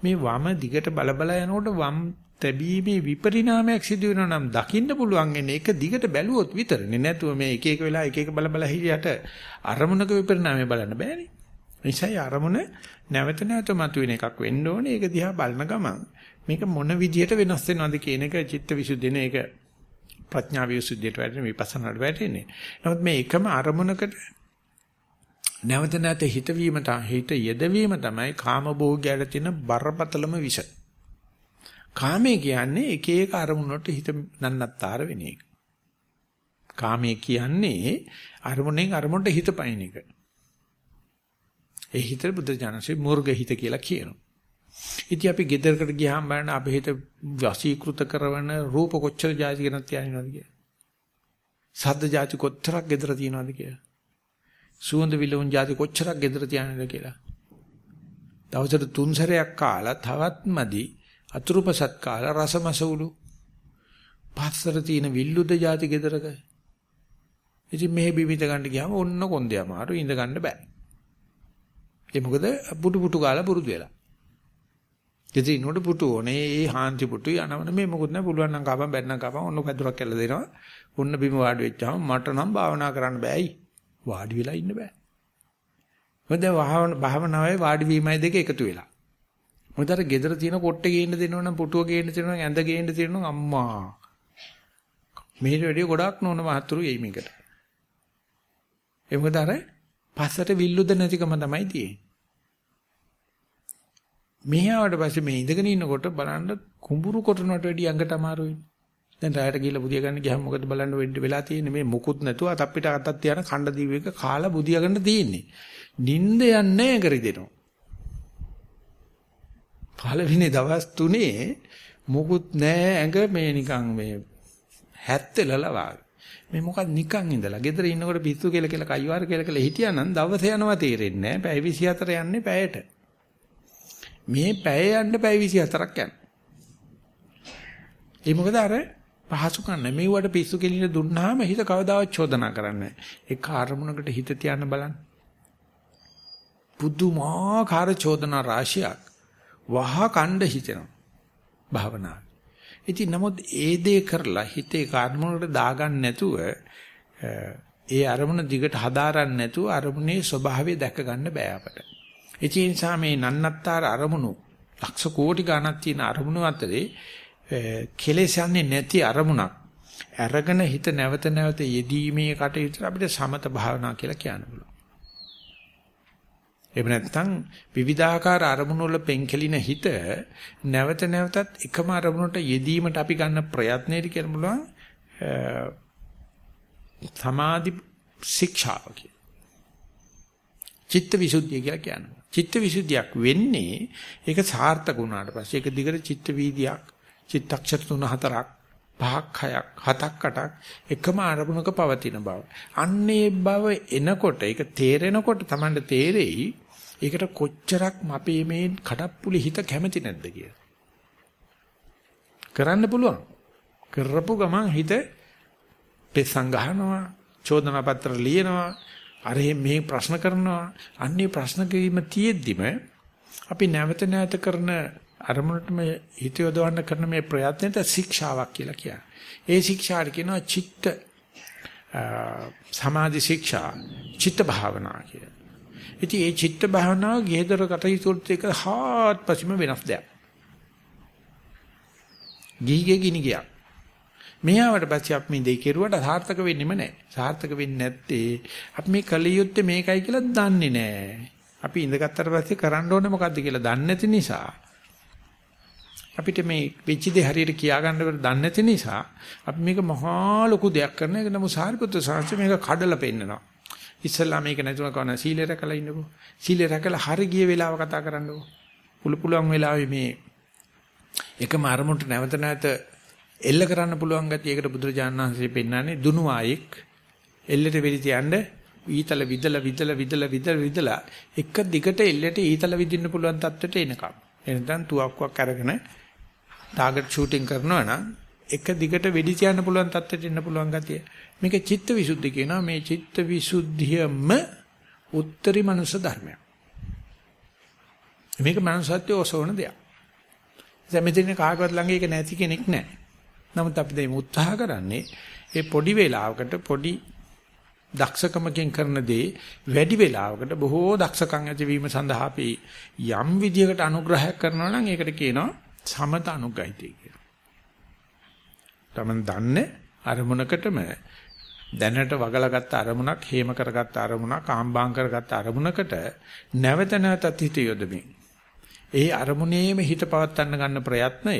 මේ වම දිගට බල බල යනකොට වම් තැබීමේ විපරිණාමයක් සිදු වෙනවා නම් දකින්න පුළුවන් එන්නේ ඒක දිගට බැලුවොත් විතරනේ නැතුව මේ එක එක වෙලා එක එක බල බල හිරියට අරමුණක විපරිණාමය බලන්න බෑනේ නිසයි අරමුණ නැවත නැවත මතුවෙන එකක් වෙන්න ඕනේ. ඒක දිහා බලන ගමන් මේක මොන විදියට වෙනස් වෙනවද කියන එක චිත්ත විසුද්ධින එක ප්‍රඥා විසුද්ධියට වැටෙන විපස්සනාට වැටෙන්නේ. නමුත් මේ එකම අරමුණකට නැවත නැවත හිතවීම හිත යෙදවීම තමයි කාමභෝගයට තියෙන බරපතලම විෂ. කාමයේ කියන්නේ එක එක අරමුණට හිත නන්නත්තර වෙන එක. කාමයේ කියන්නේ අරමුණෙන් අරමුණට හිත පයින් එක. ඒ හිත බුද්ධ ඥානසේ මෝර්ග හිත කියලා කියනවා. ඉතින් අපි ගෙදරකට ගියාම බලන්න අපේ හිත වශීකృత කරන රූප කොච්චර જાති කරනත් යනවද කියලා. සද්ද જાති කොච්චරක් ගෙදර තියෙනවද කියලා. සුවඳ විලවුන් જાති කොච්චරක් ගෙදර තියනවද කියලා. දවසට තුන් සැරයක් කාලා තවත් මදි අතුරුපසත් කාලා රසමසවුලු පස්සර තියෙන විල්ලුද જાති ගෙදරක. ඉතින් මෙහෙ බිමිත ගන්න ගියාම ඔන්න කොන්දේ අමාරු ඉඳ ගන්න බෑ. ඒ මොකද පුටු පුටු ගාලා පුරුදු වෙලා. ඉතින් නෝඩ පුටු ඕනේ ඒ හාන්ති පුටු යනවන මේ මොකුත් නැහැ පුළුවන් නම් කපන් බැන්නම් කපන් ඔන්න පැදුරක් කැල්ල දෙනවා. ඔන්න බිම වාඩි වෙච්චාම මට නම් භාවනා කරන්න බෑයි. වාඩි වෙලා ඉන්න බෑ. මොකද භාවනාවේ වාඩි වීමයි දෙක එකතු වෙලා. මොකද අර gedara තියෙන කොට්ටේ ගේන්න දෙනවනම් පුටුව ගේන්න දෙනවනම් ඇඳ ගේන්න දෙනවනම් අම්මා. මෙහෙට වැඩිය ගොඩක් නෝන මහතුරු එයි මේකට. ඒ මොකද අර පස්සට විල්ලුද නැතිකම තමයි තියෙන්නේ. මෙහාවට පස්සේ මේ ඉඳගෙන ඉන්නකොට බලන්න කුඹුරු කොටනට වැඩිය ඇඟට අමාරුයි. දැන් රායට ගිහලා බුදිය ගන්න ගියාම මොකද බලන්න වෙන්න වෙලා තියෙන්නේ මේ මුකුත් නැතුව අතක් පිට අතක් තියන කණ්ඩ දීවේක කාලා බුදිය ගන්න තියෙන්නේ. නිින්ද යන්නේ කරි දෙනවා. පළවෙනි දවස් තුනේ මුකුත් නැහැ ඇඟ මේ නිකන් මේ හැත්තෙලලා වාගේ. මේ මොකක්ද නිකන් ඉඳලා ගෙදර ඉන්නකොට පිස්සු කියලා කියලා කයිවාර කියලා කියලා හිටියානම් දවස යනවා තේරෙන්නේ නැහැ. පැය 24 යන්නේ පැයට. මේ පැය යන්න පැය 24ක් යනවා. ඒ මොකද අර පහසු කන්න මේවට පිස්සු කෙලින දුන්නාම හිත කවදාවත් චෝදනා කරන්නේ ඒ කාර්මුණකට හිත තියන්න බලන්න. පුදුමාකාර චෝදනා රාශියක් වහ කණ්ඩ හිතෙනවා. භාවනාව. ඉතින් නමුත් ඒ දේ කරලා හිතේ කාර්මුණකට දාගන්න නැතුව ඒ අරමුණ දිගට හදාරන්න නැතුව අරමුණේ ස්වභාවය දැක ගන්න බෑ අපට. ඒ නිසා මේ නන්නත්තර අරමුණු ලක්ෂ කෝටි ගණක් තියෙන අරමුණු අතරේ කෙලෙස් යන්නේ නැති අරමුණක් අරගෙන හිත නැවත නැවත යෙදීමේ කටයුතු අපිට සමත භාවනා කියලා කියන්න පුළුවන්. එහෙම නැත්නම් විවිධාකාර අරමුණු වල පෙන්කෙලින හිත නැවත නැවතත් එකම අරමුණට යෙදීමට අපි ගන්න ප්‍රයත්නයේදී කියන පුළුවන් සමාධි ශික්ෂාව කිය. චිත්ත විසුද්ධිය කියලා කියනවා. චිත්ත විසුද්ධියක් වෙන්නේ ඒක සාර්ථක වුණාට පස්සේ ඒක දිගට චිත්ත වීදියක් චිත්තක්ෂර තුන හතරක් පහක් හයක් හතක් අටක් එකම අරමුණක පවතින බව. අන්නේ බව එනකොට ඒක තේරෙනකොට Tamanට තේරෙයි ඒකට කොච්චරක් අපේ මේ කඩප්පුලි හිත කැමති නැද්ද කියලා. කරන්න පුළුවන්. කරපු ගමන් හිත පෙසං ගහනවා, චෝදනා පත්‍ර ලියනවා, අර මේ ප්‍රශ්න කරනවා. අන්නේ ප්‍රශ්න කිරීම තියෙද්දිම අපි නැවත නැවත කරන අරමුණටම හිත යොදවන්න කරන මේ ප්‍රයත්නයට ශික්ෂාවක් කියලා කියනවා. ඒ ශික්ෂාට කියනවා චිත්ත සමාධි ශික්ෂා, චිත්ත භාවනා කියලා. ඉතින් මේ චිත්ත භාවනාව ගෙදර කටයුතුත් එක හාත්පසීම වෙනස් දෙයක්. ගිහිගේ ගිනි ගියක්. මෙයාවට පස්සේ අපි මේ දෙය කෙරුවට සාර්ථක වෙන්නෙම නැහැ. සාර්ථක වෙන්නේ නැත්තේ අපි මේ කලියුත්තේ මේකයි කියලා දන්නේ නැහැ. අපි ඉඳගත්තට පස්සේ කරන්න ඕනේ මොකද්ද කියලා දන්නේ නැති නිසා අපිට මේ වෙච්ච දේ හරියට කියා ගන්නකොට දන්නේ නැති නිසා අපි මේක මහා ලොකු දෙයක් කරන එක නමුත් සාරිපුත්‍ර සාංශ මේක කඩලා පෙන්නනවා. ඉස්සල්ලා මේක නැතුන කවන සීලය රැකලා ඉන්නකෝ. සීලය රැකලා හරි ගිය වෙලාව කතා කරන්නකෝ. පුළු පුළුවන් වෙලාවේ මේ එකම අරමුණට නැවත නැවත එල්ල කරන්න පුළුවන් ගතියකට බුදුරජාණන් වහන්සේ පෙන්නන්නේ දුනු ආයෙක් එල්ලට වෙලි තියන්න ඊතල විදලා විදලා විදලා විදලා විදලා එක දිගට එල්ලට ඊතල විදින්න පුළුවන් තත්ත්වයට එනකම්. එනනම් තුවක්කුවක් අරගෙන ටාගට් ෂූටින් කරනවා නම් එක දිගට වෙඩි තියන්න පුළුවන් තත්ත්වයට එන්න පුළුවන් ගතිය. මේක චිත්ත විසුද්ධි කියනවා. මේ චිත්ත විසුද්ධියම උත්තරී මනුෂ්‍ය ධර්මයක්. මේක මනුෂ්‍යත්වයේ ඔසවන දෙයක්. දැන් මෙතන කාගවත් ළඟ ඒක නැති කෙනෙක් නැහැ. නමුත් අපි දැන් උත්සාහ කරන්නේ ඒ පොඩි වේලාවකට පොඩි දක්ෂකමකින් කරන දේ වැඩි වෙලාවකට බොහෝ දක්ෂකම් ඇතිවීම සඳහා අපි යම් විදියකට අනුග්‍රහයක් කරනවා නම් ඒකට කියනවා සමත අනුග්‍රහිතය කියලා. තමන් දන්නේ අරමුණකටම දැනට වගලාගත්ත අරමුණක් හේම කරගත්ත අරමුණක් ආම්බාම් කරගත්ත අරමුණකට නැවත නැවතත් හිත යොදමින් ඒ අරමුණේම හිත පවත්වන්න ගන්න ප්‍රයත්නය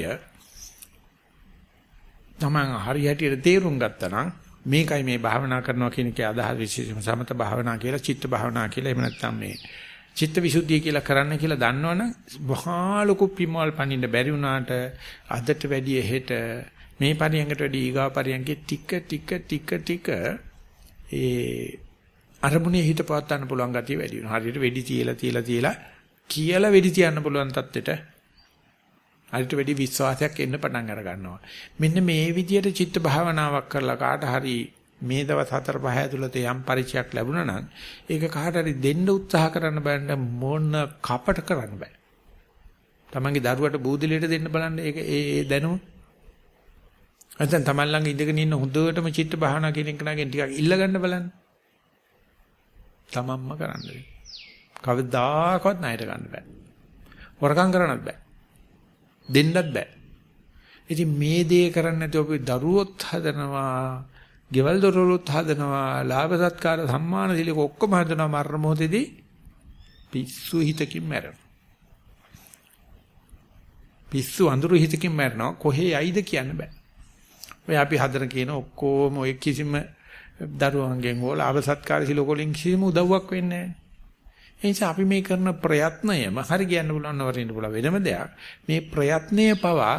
තමන් හරියට තේරුම් ගත්තා නම් මේකයි මේ භාවනා කරනවා කියන එකේ අදහස් විශේෂම සමත භාවනා කියලා චිත්ත භාවනා කියලා එහෙම නැත්නම් මේ චිත්ත විසුද්ධිය කියලා කරන්න කියලා දන්නවනම් වහා ලොකු පිමවල් පනින්න බැරි වුණාට අදට වැඩිය හෙට මේ පරියංගට වැඩි ඊගා පරියංගේ ටික ටික ටික ටික ඒ අරමුණේ හිත පවත් ගන්න පුළුවන් ගතිය වැඩි වෙනවා. හරියට වෙඩි තියලා තියලා තියලා කියලා වෙඩි තියන්න පුළුවන් තත්ත්වෙට හරියට වැඩි විශ්වාසයක් එන්න පටන් අර ගන්නවා. මෙන්න මේ විදිහට චිත්ත භාවනාවක් කරලා කාට හරි මේ දවස් 4 5 ඇතුළත යම් පරිචයක් ලැබුණා නම් ඒක කාට හරි දෙන්න උත්සාහ කරන්න බෑන මොන කපට කරන්න බෑ. තමන්ගේ දරුවට බූදලියට දෙන්න බලන්න ඒක ඒ ඒ දැනුම නැත්නම් Taman ළඟ ඉඳගෙන ඉන්න හොඳටම චිත්ත භාවනා කියන එක නගෙන් ටිකක් ඉල්ල ගන්න බලන්න. තමන්ම කරන්න වෙයි. කවදාකවත් ණයට ගන්න බෑ. වරකම් කරන්නත් බෑ. දෙන්නත් බෑ. ඉතින් මේ දේ කරන්නේ නැතුව අපි දරුවොත් හදනවා, ගෙවල් දොරවලුත් හදනවා, ලාභ සත්කාර සම්මාන දිලික ඔක්කොම හදනවා මරණ මොහොතේදී පිස්සු හිතකින් මැරෙනවා. පිස්සු අඳුරු හිතකින් මැරෙනවා. කොහේ යයිද කියන්න බෑ. ඔය අපි හදන කියන ඔක්කොම ඔය කිසිම දරුවන්ගෙන් හෝ ලාභ සත්කාර සිලෝකෝලින් කිසිම උදව්වක් වෙන්නේ නැහැ. ඒ නිසා අපි මේ කරන ප්‍රයත්නයම හරි කියන්න පුළුවන් නවරින්න පුළුවන් වෙනම දෙයක්. මේ ප්‍රයත්නය පවා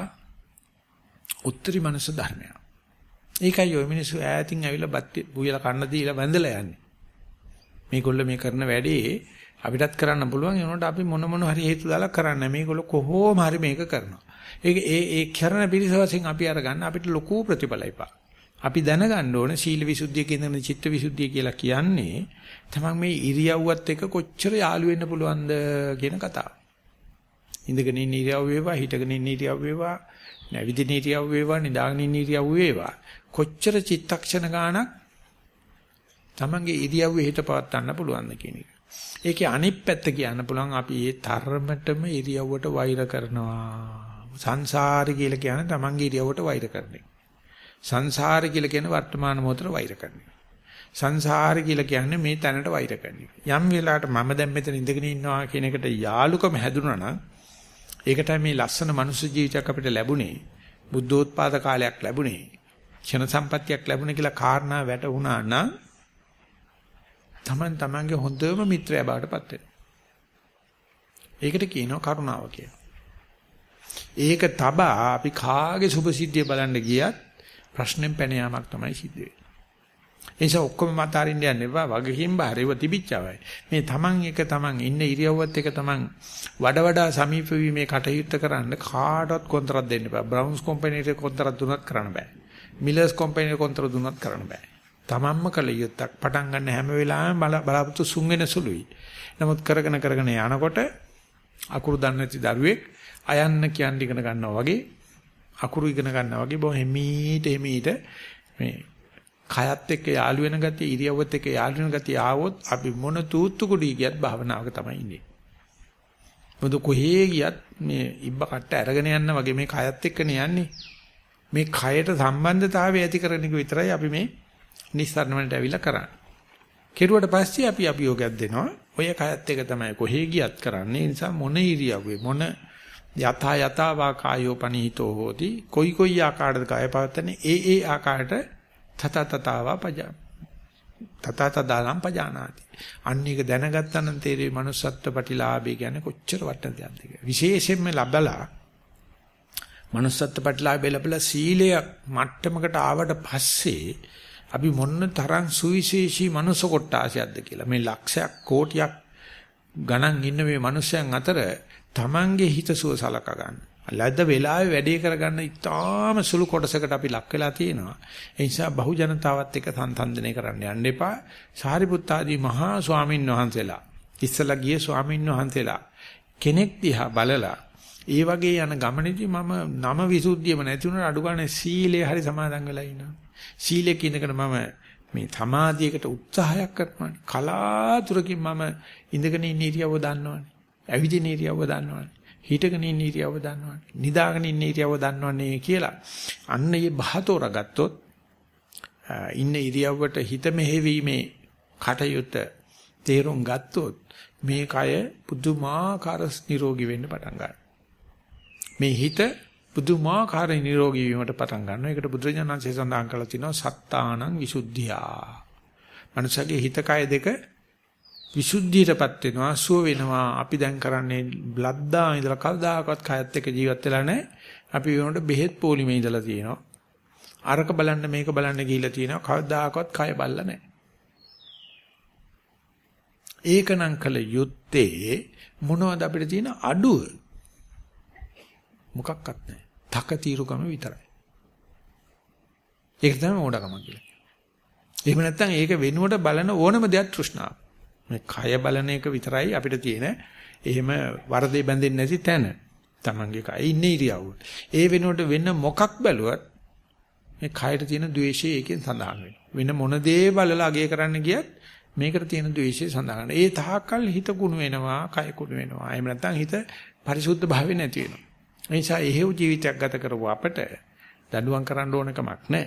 උත්තරී මනස ධර්මයක්. ඒකයි ඔය මිනිස්සු ඈතින් ඇවිල්ලා බත් බුයලා කන්න දීලා වැඳලා යන්නේ. මේගොල්ල මේ කරන වැඩේ අපිටත් කරන්න පුළුවන් ඒනොට අපි මොන මොන හරි හේතු දාලා කරන්නේ. මේගොල්ල කොහොම හරි මේක කරනවා. ඒක ඒ ඒ කරන පිරිස වශයෙන් අපි අරගන්න අපිට ලොකු ප්‍රතිඵල එපා. අපි දැනගන්න ඕනේ සීල විසුද්ධිය කියන චිත්ත විසුද්ධිය කියලා කියන්නේ තමන් මේ ඉරියව්වත් එක්ක කොච්චර යාළු වෙන්න පුළුවන්ද කියන කතාව. ඉඳගෙන ඉන්න ඉරියව් වේවා හිටගෙන ඉන්න ඉරියව් වේවා නැවිදින ඉරියව් වේවා නිදාගෙන ඉන්න ඉරියව් වේවා කොච්චර චිත්තක්ෂණ ගාණක් තමන්ගේ ඉරියව්වේ හිත පවත්වන්න පුළුවන්ද කියන එක. ඒකේ අනිත් පැත්ත කියන්න පුළුවන් අපි ඒ ධර්මතම ඉරියව්වට වෛර කරනවා. සංසාරي කියලා කියන්නේ තමන්ගේ ඉරියව්වට වෛර කරන එක. සංසාරي කියලා කියන්නේ වර්තමාන මොහොතට වෛර කරන එක. සංසාරي කියලා කියන්නේ මේ තැනට වෛර කරන එක. යම් වෙලාවට මම දැන් මෙතන ඉඳගෙන ඉන්නවා කියන එකට යාලුකම හැදුනා නම් ඒකට මේ ලස්සන මනුස්ස ජීවිතයක් අපිට ලැබුණේ බුද්ධෝත්පාද කාලයක් ලැබුණේ ක්ෂණ සම්පත්තියක් ලැබුණේ කියලා කාරණා වැටුණා නම් Taman tamange හොඳම මිත්‍රයා බවට පත් වෙනවා. ඒකට කියනවා කරුණාව කියලා. ඒක තබා අපි කාගේ සුභසිද්ධිය බලන්න ගියත් ප්‍රශ්නෙම් පැන යාමක් තමයි සිද්ධ වෙන්නේ. ඒ නිසා ඔක්කොම මතාරින්න යන්න එපා වගකීම් බාරේව තිබිච්චවයි. මේ Taman එක Taman ඉන්න ඉරියව්වත් එක Taman වඩා වඩා සමීප වීමේ කටයුත්ත කරන්න කාටවත් කොන්ත්‍රාත් දෙන්න එපා. බ්‍රවුන්ස් කම්පැනිට කොන්ත්‍රාත් දුන්නත් කරන්න බෑ. මිලර්ස් කම්පැනිට කොන්ත්‍රාත් දුන්නත් කරන්න බෑ. Tamanම කළ යුත්තක් පටන් ගන්න හැම වෙලාවෙම බලාපොරොත්තු සුන් වෙන සුළුයි. නමුත් කරගෙන කරගෙන යනකොට අකුරු දන්නේ නැති දරුවෙක් අයන්න කියන්න ඉගෙන ගන්නවා වගේ අකුරු ඉගෙන ගන්නවා වගේ බොහොම හිමීට හිමීට මේ කයත් එක්ක යාළු වෙන ගතිය ඉරියව්වත් එක්ක යාළු වෙන ගතිය ආවොත් අපි මොන තූත්තු කුඩි ගියත් භාවනාවක තමයි ඉන්නේ. මොකද කොහේ ගියත් මේ ඉබ්බ කට්ට අරගෙන යන්න වගේ මේ කයත් එක්කනේ යන්නේ. මේ කයට සම්බන්ධතාවය ඇති කරන එක විතරයි අපි මේ නිස්සාරණයට ඇවිල්ලා කරන්නේ. කෙරුවට පස්සේ අපි අභියෝගයක් දෙනවා. ඔය කයත් එක තමයි කොහේ ගියත් කරන්නේ. ඒ නිසා මොන ඉරියව්වේ මොන යථා යථා වා කායෝ පනිහිතෝ හෝති කොයි කොයි ආකාරයකට කාය පවත්තන්නේ ඒ ඒ ආකාරයට තත තතාවා පජා තත තදානම් පජානාති අන්න එක දැනගත්තා නම් තේරෙයි manussත්ව ප්‍රතිලාභය කියන්නේ කොච්චර වටින දෙයක්ද කියලා විශේෂයෙන්ම ලබලා manussත්ව ප්‍රතිලාභය ලැබලා සීලයක් මට්ටමකට ආවට පස්සේ අපි මොන්න තරම් සුවිශේෂී මනුස්ස කොට්ටාසියක්ද කියලා මේ ලක්ෂයක් කෝටියක් ගණන් ඉන්න මේ මිනිස්යන් අතර Tamange හිතසුව සලකා ගන්න. ලද්ද වෙලාවේ වැඩේ කරගන්න ඉතාම සුළු කොටසකට අපි ලක් වෙලා තියෙනවා. ඒ නිසා බහු ජනතාවත් එක්ක සංසන්දනය කරන්න යන්න එපා. සාරිපුත්ත ආදී මහා ස්වාමින් වහන්සේලා ඉස්සලා ගිය ස්වාමින් වහන්සේලා කෙනෙක් දිහා බලලා ඒ වගේ යන ගමනේදී මම නම විසුද්ධියම නැති වුණාට අඩු ගන්න සීලය හරි සමාදන් වෙලා ඉන්නවා. සීලේ කිනකන මම මේ සමාධියකට උත්සාහයක් කරනවානේ. කලාතුරකින් මම ඉඳගෙන ඉන්න ඉරියව්ව දන්නවනේ. ඇවිදින ඉරියව්ව දන්නවනේ. හිටගෙන ඉන්න ඉරියව්ව දන්නවනේ. නිදාගෙන ඉන්න ඉරියව්ව දන්නවනේ කියලා. අන්න මේ බහතෝර ගත්තොත් ඉන්න ඉරියව්වට හිත මෙහෙවීමේ කටයුත්ත තේරුම් ගත්තොත් මේ කය පුදුමාකාර නිරෝගී වෙන්න පටන් ගන්නවා. මේ හිත පුදුමාකාර නිරෝගී වීමට පටන් ගන්නවා. ඒකට බුදුරජාණන්සේ සඳහන් කළා තිනවා සත්තානං විසුද්ධියා. මනුෂයාගේ හිත කය දෙක විසුද්ධියටපත් වෙනවා, සුව වෙනවා. අපි දැන් කරන්නේ බ්ලද්දා ඉඳලා කවදාකවත් කයත් එක්ක ජීවත් වෙලා නැහැ. අපි වෙනකොට බෙහෙත් පොලිමේ ඉඳලා තියෙනවා. අරක බලන්න මේක බලන්න ගිහිල්ලා තියෙනවා. කවදාකවත් කය බල්ලා නැහැ. ඒකනම් කළ යුත්තේ මොනවද අපිට තියෙන අඩුව? මොකක්වත් නැහැ. තක తీරුකම විතරයි. ඒක තමයි ඕඩකම කියලා කියන්නේ. එහෙම නැත්නම් ඒක වෙනුවට බලන ඕනම දෙයක් තෘෂ්ණාව. මේ කය බලන එක විතරයි අපිට තියෙන. එහෙම වරදේ බැඳෙන්නේ නැති තැන. Tamange කය ඉන්නේ ඉරියව්ව. ඒ වෙනුවට වෙන මොකක් බැලුවත් මේ කයට තියෙන द्वේෂය ඒකෙන් සඳහන් වෙනවා. වෙන මොන දේ බලලා අගය කරන්න ගියත් මේකට තියෙන द्वේෂය සඳහන් ඒ තාහකල් හිත කුණු වෙනවා, කය කුණු වෙනවා. එහෙම නැත්නම් හිත පරිසුද්ධ භාවය නැති වෙනවා. ඒ නිසා එහෙව් ජීවිතයක් ගත කරව අපට දඬුවම් කරන්න ඕන කමක් නැහැ.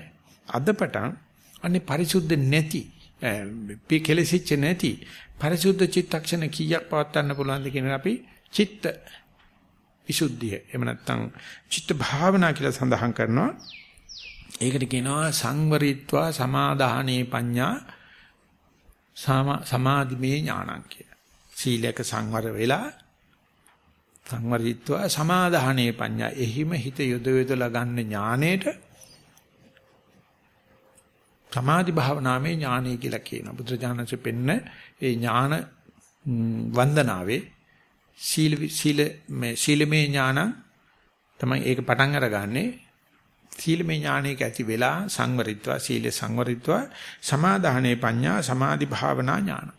අද පටන් අනේ පරිසුද්ධ නැති කෙලෙසිච්ච නැති පරිසුද්ධ චිත්තක්ෂණ කීයක් පවත්වන්න පුළුවන්ද කියන අපි චිත්ත විසුද්ධිය. එහෙම නැත්නම් චිත්ත භාවනා කියලා සඳහන් කරනවා. ඒකට කියනවා සංවරිත්වා සමාදාහනේ පඤ්ඤා සමාධිමේ ඥානං කියලා. සීලයක සංවර වෙලා සංවරිත්වා සමාදාහනේ පඤ්ඤා එහිම හිත යොද යොදලා ගන්න ඥානෙට සමාධි භාවනාවේ ඥානය කියලා කියනවා. බුදුරජාණන්සේ පෙන්න ඒ ඥාන වන්දනාවේ සීල සීල මේ සීලමේ ඥාන තමයි ඒක පටන් අරගන්නේ සීලමේ ඥානයක ඇති වෙලා සංවරිත්වා සීල සංවරිත්වා සමාදාහනේ පඤ්ඤා සමාධි භාවනා ඥාන.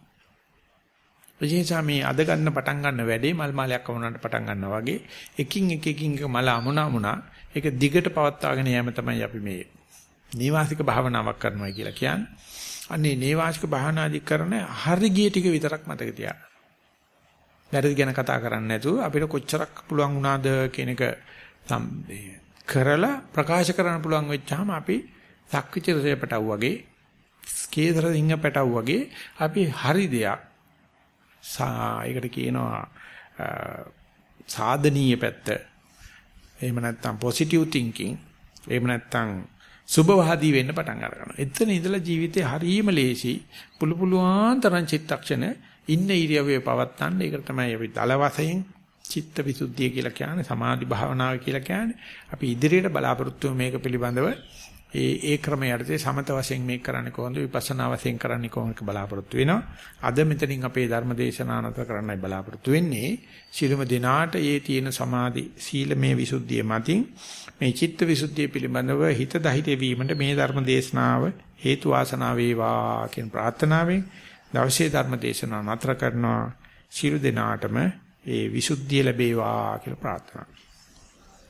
විශේෂයෙන් මේ අද ගන්න පටන් ගන්න වැඩේ මල් මාලයක් වුණාට පටන් ගන්නවා වගේ එකින් එක එකින් එක මල අමුණා මුණා ඒක දිගට පවත්වාගෙන යෑම තමයි අපි මේ නේවාසික භාවනාවක් කරනවා කියලා කියන්නේ. අන්නේ නේවාසික භාවනාදි කරන හරි ගිය ටික විතරක් මතක තියාගන්න. වැරදි ගැන කතා කරන්නේ නැතුව අපිට කොච්චරක් පුළුවන් වුණාද කියන එක කරලා ප්‍රකාශ කරන්න පුළුවන් වෙච්චාම අපි සක්විතිරසේ පැටවු වගේ කේසර සිංහ පැටවු වගේ අපි හරි දෙයක් ඒකට කියනවා සාධනීය පැත්ත එහෙම නැත්නම් පොසිටිව් තින්කින් එහෙම නැත්නම් සුභවාදී වෙන්න පටන් ගන්නවා. එතන ඉඳලා ජීවිතේ හරීම ලේසි. පුළු පුළුවන් තරම් චිත්තක්ෂණ ඉන්න ඉරියව්වේ පවත්තන්න. ඒක තමයි අපි දල වශයෙන් චිත්ත විසුද්ධිය කියලා කියන්නේ සමාධි භාවනාව කියලා කියන්නේ. අපි ඉදිරියට බලාපොරොත්තු මේක පිළිබඳව ඒ ඒ ක්‍රමය යටතේ සමත වශයෙන් මේක කරන්නේ කොහොමද විපස්සනා වශයෙන් කරන්නේ කොහොමද බලාපොරොත්තු වෙනවා. අද මෙතනින් අපේ ධර්ම දේශනා නතර කරන්නයි බලාපොරොත්තු වෙන්නේ. ශිළුම දිනාට ඒ තියෙන සමාධි සීලමය විසුද්ධිය මතින් මේ චිත්ත විසුද්ධිය පිළිබඳව හිත දහිතේ වීමට මේ ධර්ම දේශනාව හේතු වාසනා වේවා කියන ප්‍රාර්ථනාවෙන් දවසේ ධර්ම දේශනාව නතර කරනවා. ශිළු දිනාටම ඒ විසුද්ධිය ලැබේවා කියලා ප්‍රාර්ථනා